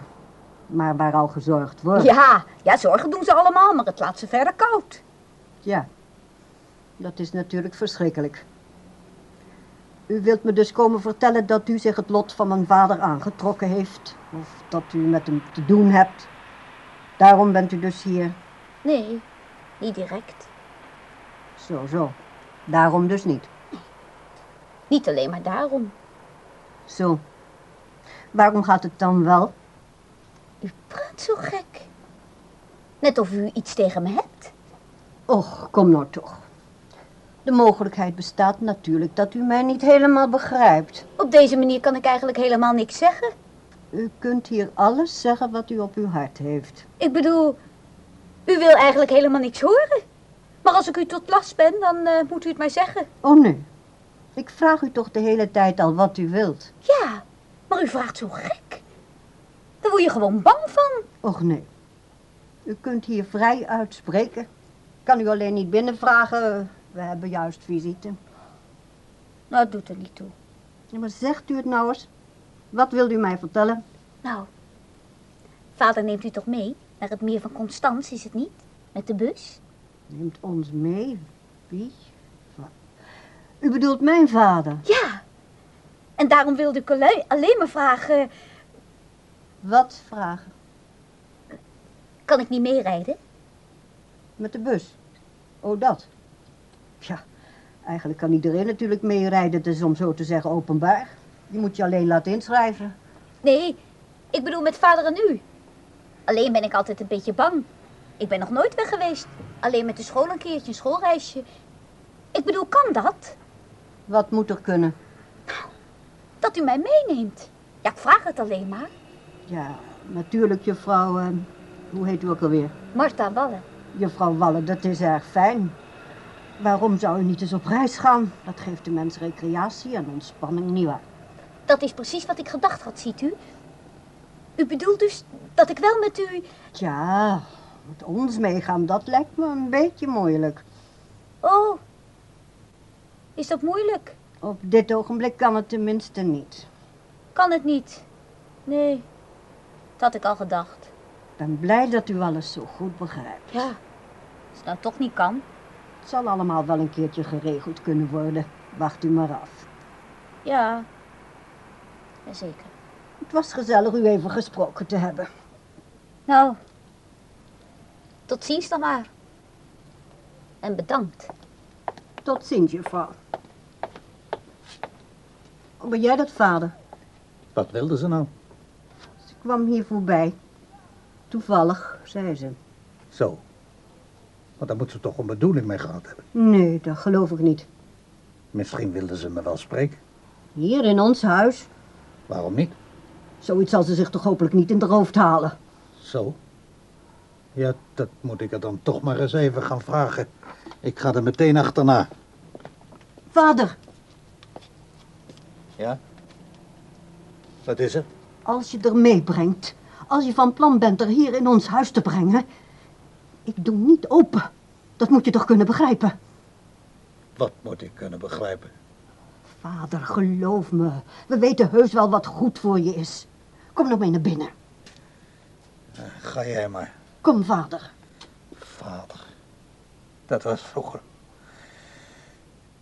S4: Maar waar al gezorgd wordt.
S7: Ja, ja, zorgen doen ze allemaal, maar het laat ze verder koud.
S4: Ja, dat is natuurlijk verschrikkelijk. U wilt me dus komen vertellen dat u zich het lot van mijn vader aangetrokken heeft. Of dat u met hem te doen hebt. Daarom bent u dus hier.
S7: Nee, niet direct.
S4: Zo, zo. Daarom dus niet.
S7: Niet alleen maar daarom.
S4: Zo. Waarom gaat het dan wel?
S7: U praat zo gek. Net of u iets tegen me hebt.
S4: Och, kom nou toch. De mogelijkheid bestaat natuurlijk dat u mij niet helemaal begrijpt.
S7: Op deze manier kan ik eigenlijk helemaal niks zeggen.
S4: U kunt hier alles zeggen wat u op uw hart heeft.
S7: Ik bedoel, u wil eigenlijk helemaal niks horen. Maar als ik u tot last ben, dan eh, moet u het mij zeggen.
S4: Oh nee. Ik vraag u toch de hele tijd al wat u wilt.
S7: Ja, maar u vraagt zo gek. Daar word je gewoon bang van.
S4: Och nee. U kunt hier vrij uitspreken. Kan u alleen niet binnenvragen. We hebben juist visite.
S7: Nou, het doet er niet toe.
S4: Ja, maar zegt u het nou eens. Wat wilt u mij vertellen?
S7: Nou, vader neemt u toch mee naar het meer van Constans, is het niet? Met de bus?
S4: Neemt ons mee? Wie? U bedoelt mijn vader?
S7: Ja. En daarom wilde ik alleen, alleen maar vragen,
S4: Wat vragen?
S7: kan ik niet meerijden?
S4: Met de bus? Oh, dat. Ja, eigenlijk kan iedereen natuurlijk meerijden. Het is om zo te zeggen openbaar. Je moet je alleen laten inschrijven.
S7: Nee, ik bedoel met vader en u. Alleen ben ik altijd een beetje bang. Ik ben nog nooit weg geweest. Alleen met de school een keertje, een schoolreisje. Ik bedoel, kan dat?
S4: Wat moet er kunnen?
S7: Dat u mij meeneemt. Ja, ik vraag het alleen maar.
S4: Ja, natuurlijk, juffrouw... eh, hoe heet u ook alweer?
S7: Marta Wallen.
S4: Juffrouw Wallen, dat is erg fijn. Waarom zou u niet eens op reis gaan? Dat geeft de mens recreatie en ontspanning, nietwaar?
S7: Dat is precies wat ik gedacht had, ziet u. U bedoelt dus dat ik wel met u...
S4: Ja, met ons meegaan, dat lijkt me een beetje moeilijk.
S7: Oh, is dat moeilijk?
S4: Op dit ogenblik kan het tenminste niet.
S7: Kan het niet? Nee, dat had ik al gedacht.
S4: Ik ben blij dat u alles zo goed begrijpt.
S7: Ja, als het nou toch niet kan.
S4: Het zal allemaal wel een keertje geregeld kunnen worden. Wacht u maar af.
S7: Ja, jazeker.
S4: Het was gezellig u even gesproken te hebben.
S7: Nou, tot ziens dan maar. En bedankt.
S4: Tot ziens, juffrouw. Oh, ben jij dat vader?
S8: Wat wilde ze nou?
S4: Ze kwam hier voorbij. Toevallig, zei ze.
S8: Zo. Want daar moet ze toch een bedoeling mee gehad hebben.
S4: Nee, dat geloof ik niet.
S8: Misschien wilde ze me wel spreken.
S4: Hier in ons huis.
S8: Waarom niet?
S4: Zoiets zal ze zich toch hopelijk niet in de hoofd halen.
S8: Zo. Ja, dat moet ik er dan toch maar eens even gaan vragen. Ik ga er meteen achterna.
S4: Vader,
S8: Ja? Wat is er?
S4: als je er meebrengt, als je van plan bent er hier in ons huis te brengen, ik doe niet open. Dat moet je toch kunnen begrijpen?
S8: Wat moet ik kunnen begrijpen?
S4: Vader, geloof me. We weten heus wel wat goed voor je is. Kom nog mee naar binnen.
S8: Ga jij maar,
S4: Kom, vader.
S8: vader. Dat was vroeger.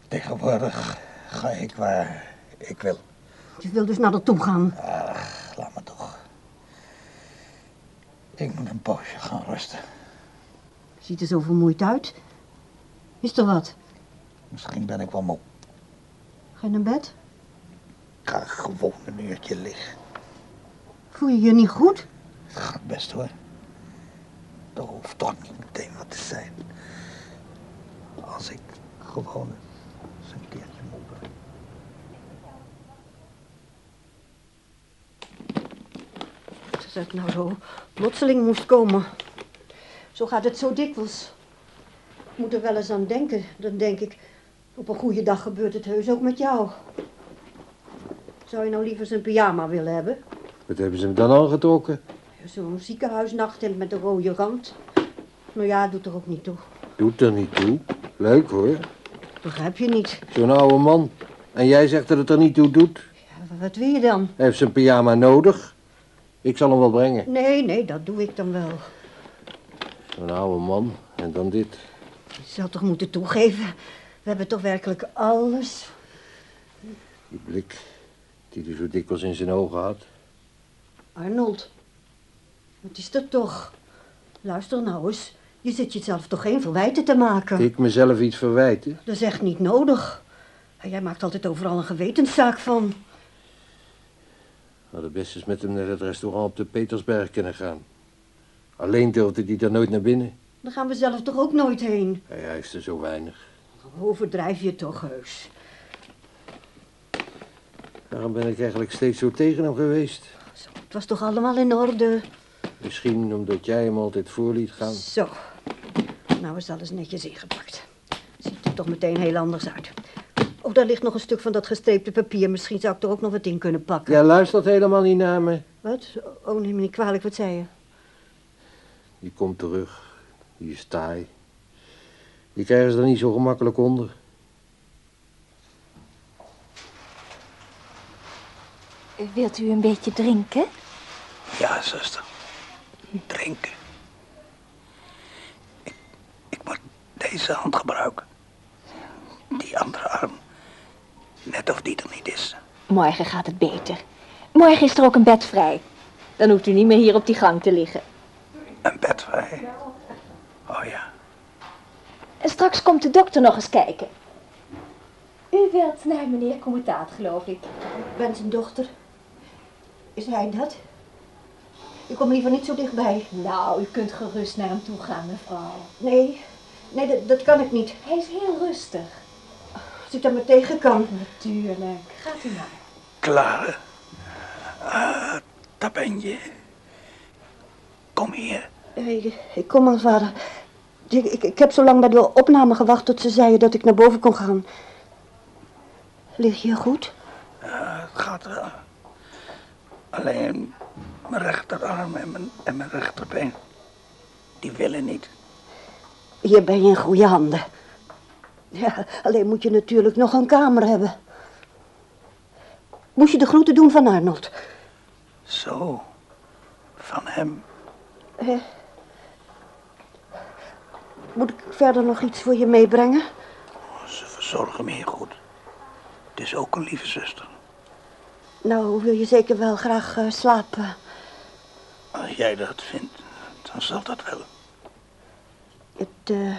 S8: Tegenwoordig ga ik waar ik wil.
S4: Je wil dus naar er toe gaan.
S8: Ach, laat me toch. Ik moet een poosje gaan rusten.
S4: Ziet er zo vermoeid uit. Is er wat?
S8: Misschien ben ik wel moe.
S4: Ga je naar bed?
S8: Ik ga gewoon een uurtje liggen.
S4: Voel je je niet goed?
S8: Het gaat best hoor. Er hoeft toch niet meteen wat te zijn. Als ik gewoon eens een keertje moe ben.
S4: Als het nou zo plotseling moest komen. Zo gaat het zo dikwijls. Ik moet er wel eens aan denken. Dan denk ik, op een goede dag gebeurt het heus ook met jou. Zou je nou liever zijn pyjama willen hebben?
S3: Wat hebben ze hem dan aangetrokken?
S4: Zo'n ziekenhuisnacht met een rode rand. Nou ja, doet er ook niet toe.
S3: Doet er niet toe. Leuk hoor.
S4: begrijp je niet.
S3: Zo'n oude man. En jij zegt dat het er niet toe doet?
S4: Wat wil je dan?
S3: Hij heeft zijn pyjama nodig. Ik zal hem wel brengen.
S4: Nee, nee, dat doe ik dan wel.
S3: Zo'n oude man. En dan dit.
S4: Je zou toch moeten toegeven. We hebben toch werkelijk alles.
S3: Die blik die hij zo dikwijls in zijn ogen had.
S4: Arnold, wat is dat toch? Luister nou eens. Je zit jezelf toch geen verwijten te maken?
S3: Ik mezelf iets verwijten?
S4: Dat is echt niet nodig. Jij maakt altijd overal een gewetenszaak van.
S3: Nou, het beste is met hem naar het restaurant op de Petersberg kunnen gaan. Alleen durfde hij daar nooit naar binnen.
S4: Daar gaan we zelf toch ook nooit heen?
S3: Hij eist er zo weinig.
S4: Overdrijf je toch heus.
S3: Daarom ben ik eigenlijk steeds zo tegen hem geweest.
S4: Zo, het was toch allemaal in orde?
S3: Misschien omdat jij hem altijd voor liet gaan.
S4: Zo. Nou is alles netjes ingepakt. Ziet er toch meteen heel anders uit. Oh, daar ligt nog een stuk van dat gestreepte papier. Misschien zou ik er ook nog wat in kunnen pakken.
S3: Jij luistert helemaal niet naar me.
S4: Wat? Oh, neem me niet kwalijk. Wat zei je?
S3: Die komt terug. Die is taai. Die krijgen ze er niet zo gemakkelijk onder.
S5: Wilt u een beetje drinken?
S2: Ja, zuster. Drinken. Ik, ik moet deze hand gebruiken. Die andere arm. Net of die er niet is.
S5: Morgen gaat het beter. Morgen is er ook een bed vrij. Dan hoeft u niet meer hier op die gang te liggen.
S2: Een bed vrij. Oh ja.
S5: En straks komt de dokter nog eens kijken. U wilt naar meneer Commutaat, geloof ik.
S4: Ik ben zijn dochter. Is hij dat? Ik kom liever niet zo dichtbij.
S5: Nou, u kunt gerust naar hem toe gaan, mevrouw.
S4: Nee, nee, dat, dat kan ik niet.
S5: Hij is heel rustig.
S4: Als ik daar maar tegen kan.
S5: Natuurlijk. Gaat u maar.
S2: Klaar. Ah, daar ben je. Kom hier.
S4: Ik, ik kom aan, vader. Ik, ik, heb zo lang bij de opname gewacht tot ze zeiden dat ik naar boven kon gaan. Lig je goed?
S2: Ja, het gaat wel. Alleen mijn rechterarm en mijn, en mijn rechterbeen, die willen niet.
S4: Hier ben je in goede handen. Ja, alleen moet je natuurlijk nog een kamer hebben. Moest je de groeten doen van Arnold?
S2: Zo, van hem.
S4: Eh, moet ik verder nog iets voor je meebrengen?
S2: Ze verzorgen me heel goed. Het is ook een lieve zuster.
S4: Nou, wil je zeker wel graag eh, slapen?
S2: Als jij dat vindt, dan zal dat wel.
S4: Het, eh,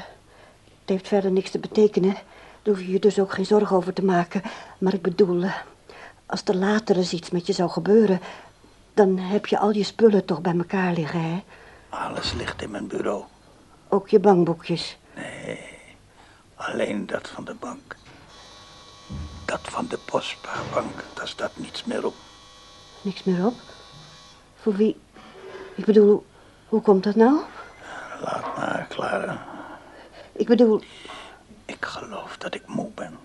S4: het heeft verder niks te betekenen. Daar hoef je je dus ook geen zorgen over te maken. Maar ik bedoel, eh, als er later eens iets met je zou gebeuren... dan heb je al je spullen toch bij elkaar liggen, hè?
S2: Alles ligt in mijn bureau.
S4: Ook je bankboekjes.
S2: Nee, alleen dat van de bank. Dat van de postspaarbank, daar staat niets meer op.
S4: Niks meer op? Voor wie? Ik bedoel, hoe, hoe komt dat nou?
S2: Laat maar, Clara.
S4: Ik bedoel,
S2: Ik geloof dat ik moe ben.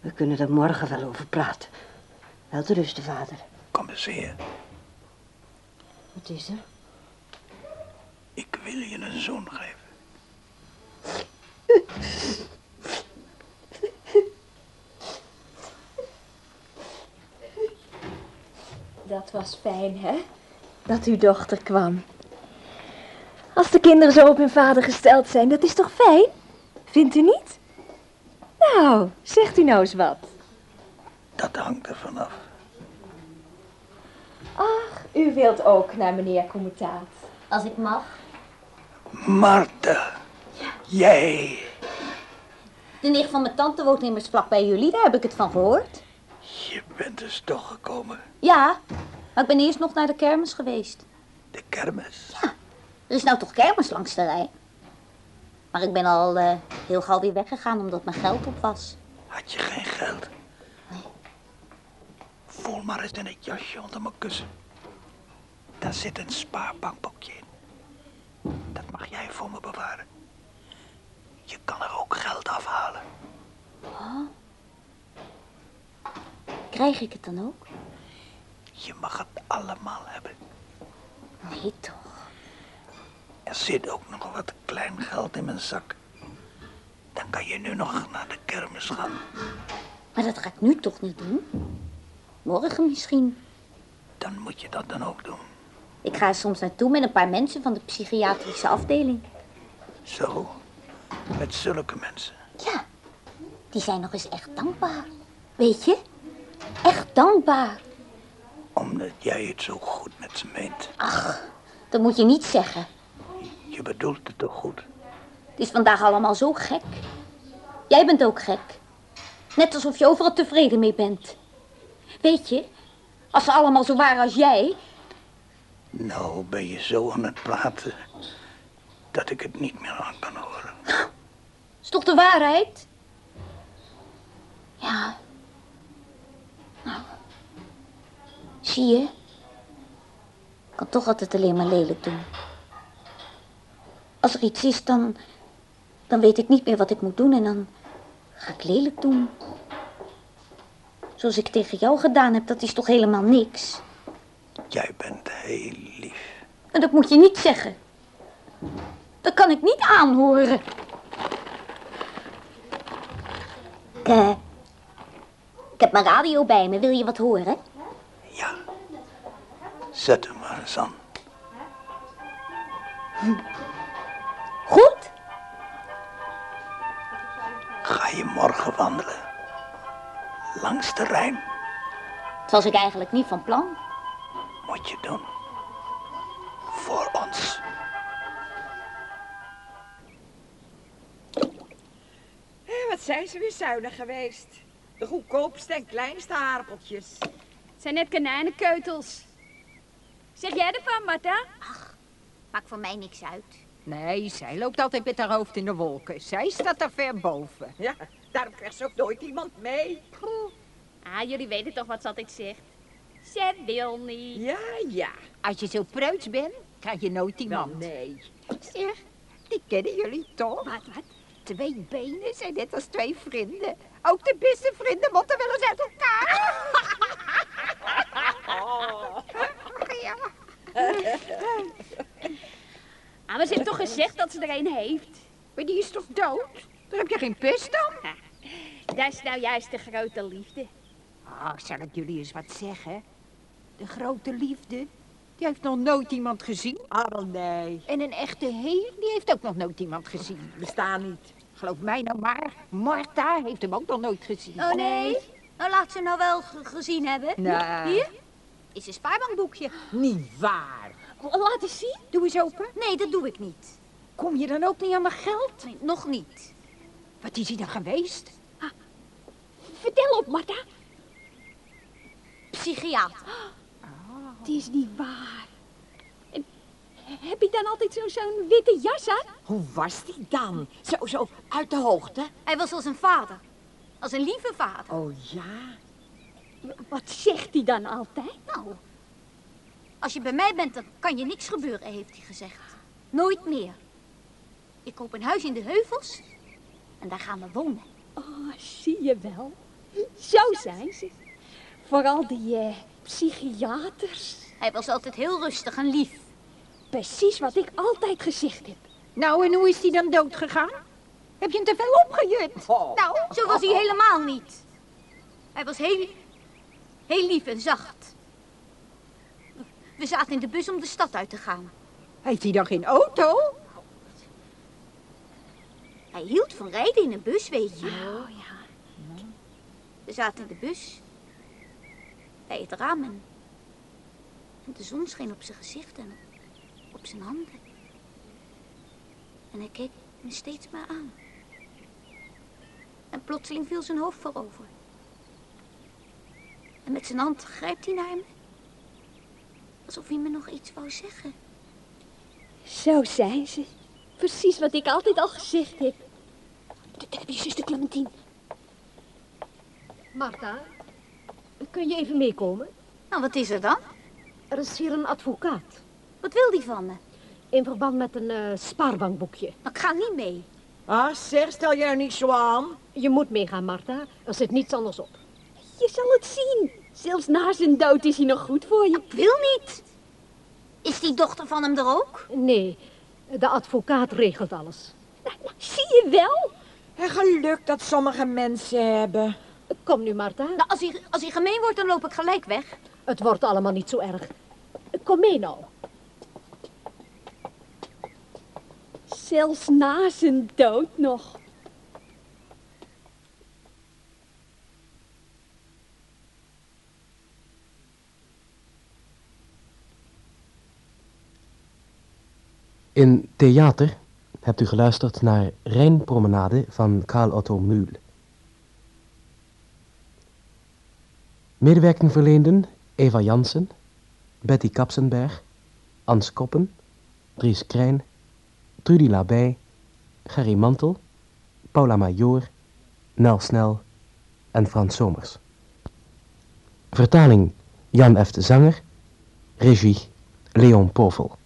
S4: we kunnen er morgen wel over praten. Wel te rusten, vader.
S2: Kom eens hier.
S4: Wat is er?
S2: Ik wil je een zoon geven.
S5: Dat was fijn, hè? Dat uw dochter kwam. Als de kinderen zo op hun vader gesteld zijn, dat is toch fijn? Vindt u niet? Nou, zegt u nou eens wat.
S2: Dat hangt er vanaf.
S5: Ach, u wilt ook naar meneer Commutaat.
S7: Als ik mag.
S2: Martha, jij.
S7: De nicht van mijn tante woont immers vlak bij jullie, daar heb ik het van gehoord.
S2: Je bent dus toch gekomen.
S7: Ja, maar ik ben eerst nog naar de kermis geweest.
S2: De kermis.
S7: Er is nou toch kermis langs de rij? Maar ik ben al eh, heel gauw weer weggegaan omdat mijn geld op was.
S2: Had je geen geld? Voel maar eens in het jasje onder mijn kussen. Daar zit een spaarbankboekje in. Dat mag jij voor me bewaren. Je kan er ook geld afhalen.
S7: Krijg ik het dan ook?
S2: Je mag het allemaal hebben.
S7: Nee toch.
S2: Er zit ook nog wat klein geld in mijn zak. Dan
S8: Dan kan je nu nog naar de kermis gaan.
S7: Maar dat ga ik nu toch niet doen? Morgen misschien.
S8: Dan moet je dat dan ook doen.
S7: Ik ga er soms naartoe met een paar mensen van de psychiatrische afdeling.
S8: Zo, met zulke mensen.
S7: Ja, die zijn nog eens echt dankbaar. Weet je? Echt dankbaar.
S8: Omdat jij het zo goed met ze meent.
S7: Dat moet je niet zeggen.
S8: Je bedoelt het toch goed?
S7: Het is vandaag allemaal zo gek. Jij bent ook gek. Net alsof je overal tevreden mee bent. Weet je, als ze allemaal zo waren als jij,
S8: Nou ben je zo aan het praten dat ik het niet meer aan kan horen.
S7: is toch de waarheid? Ja. Nou. Zie je? Ik kan toch altijd alleen maar lelijk doen. Als er iets is, dan, dan weet ik niet meer wat ik moet doen en dan ga ik lelijk doen. Zoals ik tegen jou gedaan heb, dat is toch helemaal niks?
S8: Jij bent heel lief.
S7: En dat moet je niet zeggen. Dat kan ik niet aanhoren. Ik, eh, ik heb mijn radio bij me. Wil je wat horen?
S8: Ja. Zet hem maar eens aan.
S7: Goed?
S8: Ga je morgen wandelen? Langs de Rijn
S7: Dat was ik eigenlijk niet van plan.
S8: Moet je doen. Voor ons.
S12: Eh, Wat zijn ze weer zuinig geweest. De goedkoopste en kleinste aardappeltjes.
S5: Het zijn net konijnenkeutels. Zeg jij ervan, Marta?
S7: Maakt voor mij niks uit.
S6: Nee, zij loopt altijd met haar hoofd in de wolken. Zij staat daar ver boven.
S12: Ja, daarom krijgt ze ook nooit iemand mee.
S5: Ah, jullie weten toch wat ze altijd zegt. Ze wil niet.
S12: Ja, ja.
S6: Als je zo preuts bent, krijg je nooit
S12: Wel,
S6: iemand.
S12: nee.
S6: Zeg, die kennen jullie toch?
S5: Wat, wat?
S6: Twee benen zijn net als twee vrienden. Ook de beste vrienden moeten wel eens uit elkaar. Ja.
S5: Ah, maar ze heeft toch gezegd dat ze er een heeft?
S6: Maar die is toch dood? Daar heb je geen pest aan?
S5: Dat is nou juist de grote liefde.
S6: Ah, zal ik jullie eens wat zeggen? De grote liefde, die heeft nog nooit iemand gezien.
S12: Ah, wel nee.
S6: En een echte heer, die heeft ook nog nooit iemand gezien.
S12: Bestaan niet.
S6: Geloof mij nou maar, Marta heeft hem ook nog nooit gezien.
S7: Oh nee? Nou, laat ze nou wel ge- gezien hebben.
S6: Nee.
S7: Hier is een spaarbankboekje.
S12: Niet waar.
S5: Laat eens zien.
S6: Doe eens open.
S7: Nee, dat doe ik niet.
S6: Kom je dan ook niet aan mijn geld?
S7: Nee, nog niet.
S6: Wat is hij dan geweest?
S5: Vertel op, Marta.
S7: Psychiater.
S5: Het is niet waar. En heb je dan altijd zo- zo'n witte jas aan?
S12: Hoe was die dan? Zo, zo, uit de hoogte?
S7: Hij was als een vader. Als een lieve vader.
S12: Oh ja.
S5: Wat zegt hij dan altijd?
S7: Nou, als je bij mij bent, dan kan je niks gebeuren, heeft hij gezegd. Nooit meer. Ik koop een huis in de heuvels en daar gaan we wonen.
S5: Oh, zie je wel. Zo zijn ze. Vooral die eh, psychiaters.
S7: Hij was altijd heel rustig en lief.
S5: Precies wat ik altijd gezegd heb.
S6: Nou, en hoe is hij dan dood gegaan? Heb je hem te veel opgejut?
S12: Oh.
S7: Nou, zo was hij helemaal niet. Hij was heel, heel lief en zacht. We zaten in de bus om de stad uit te gaan.
S6: Heeft hij dan geen auto?
S7: Hij hield van rijden in een bus, weet je. Oh ja. We zaten in de bus. Bij het raam en, en de zon scheen op zijn gezicht en op zijn handen. En hij keek me steeds maar aan. En plotseling viel zijn hoofd voorover. En met zijn hand grijpt hij naar me. Alsof hij me nog iets wou zeggen.
S5: Zo zijn ze. Precies wat ik altijd al gezegd heb. Daar heb je zuster Clementine.
S4: Marta, kun je even meekomen?
S7: Nou, wat is er dan?
S4: Er is hier een advocaat.
S7: Wat wil die van me?
S4: In verband met een eh, spaarbankboekje.
S7: Nou, ik ga niet mee.
S12: Ah, zeg, stel jij niet zo aan.
S4: Je moet meegaan, Marta. Er zit niets anders op.
S5: Je zal het zien. Zelfs na zijn dood is hij nog goed voor je.
S7: Ik wil niet. Is die dochter van hem er ook?
S4: Nee, de advocaat regelt alles.
S5: Nou, nou, zie je wel?
S6: En geluk dat sommige mensen hebben.
S8: Kom nu, Marta.
S7: Nou, als hij, als hij gemeen wordt, dan loop ik gelijk weg.
S8: Het wordt allemaal niet zo erg. Kom mee nou.
S5: Zelfs na zijn dood nog.
S1: In theater hebt u geluisterd naar Rijnpromenade van Carl Otto Mühl. Medewerking verleenden Eva Jansen, Betty Kapsenberg, Ans Koppen, Dries Krijn, Trudy Labij, Gerry Mantel, Paula Major, Nel Snel en Frans Somers. Vertaling Jan F. de Zanger, regie Leon Povel.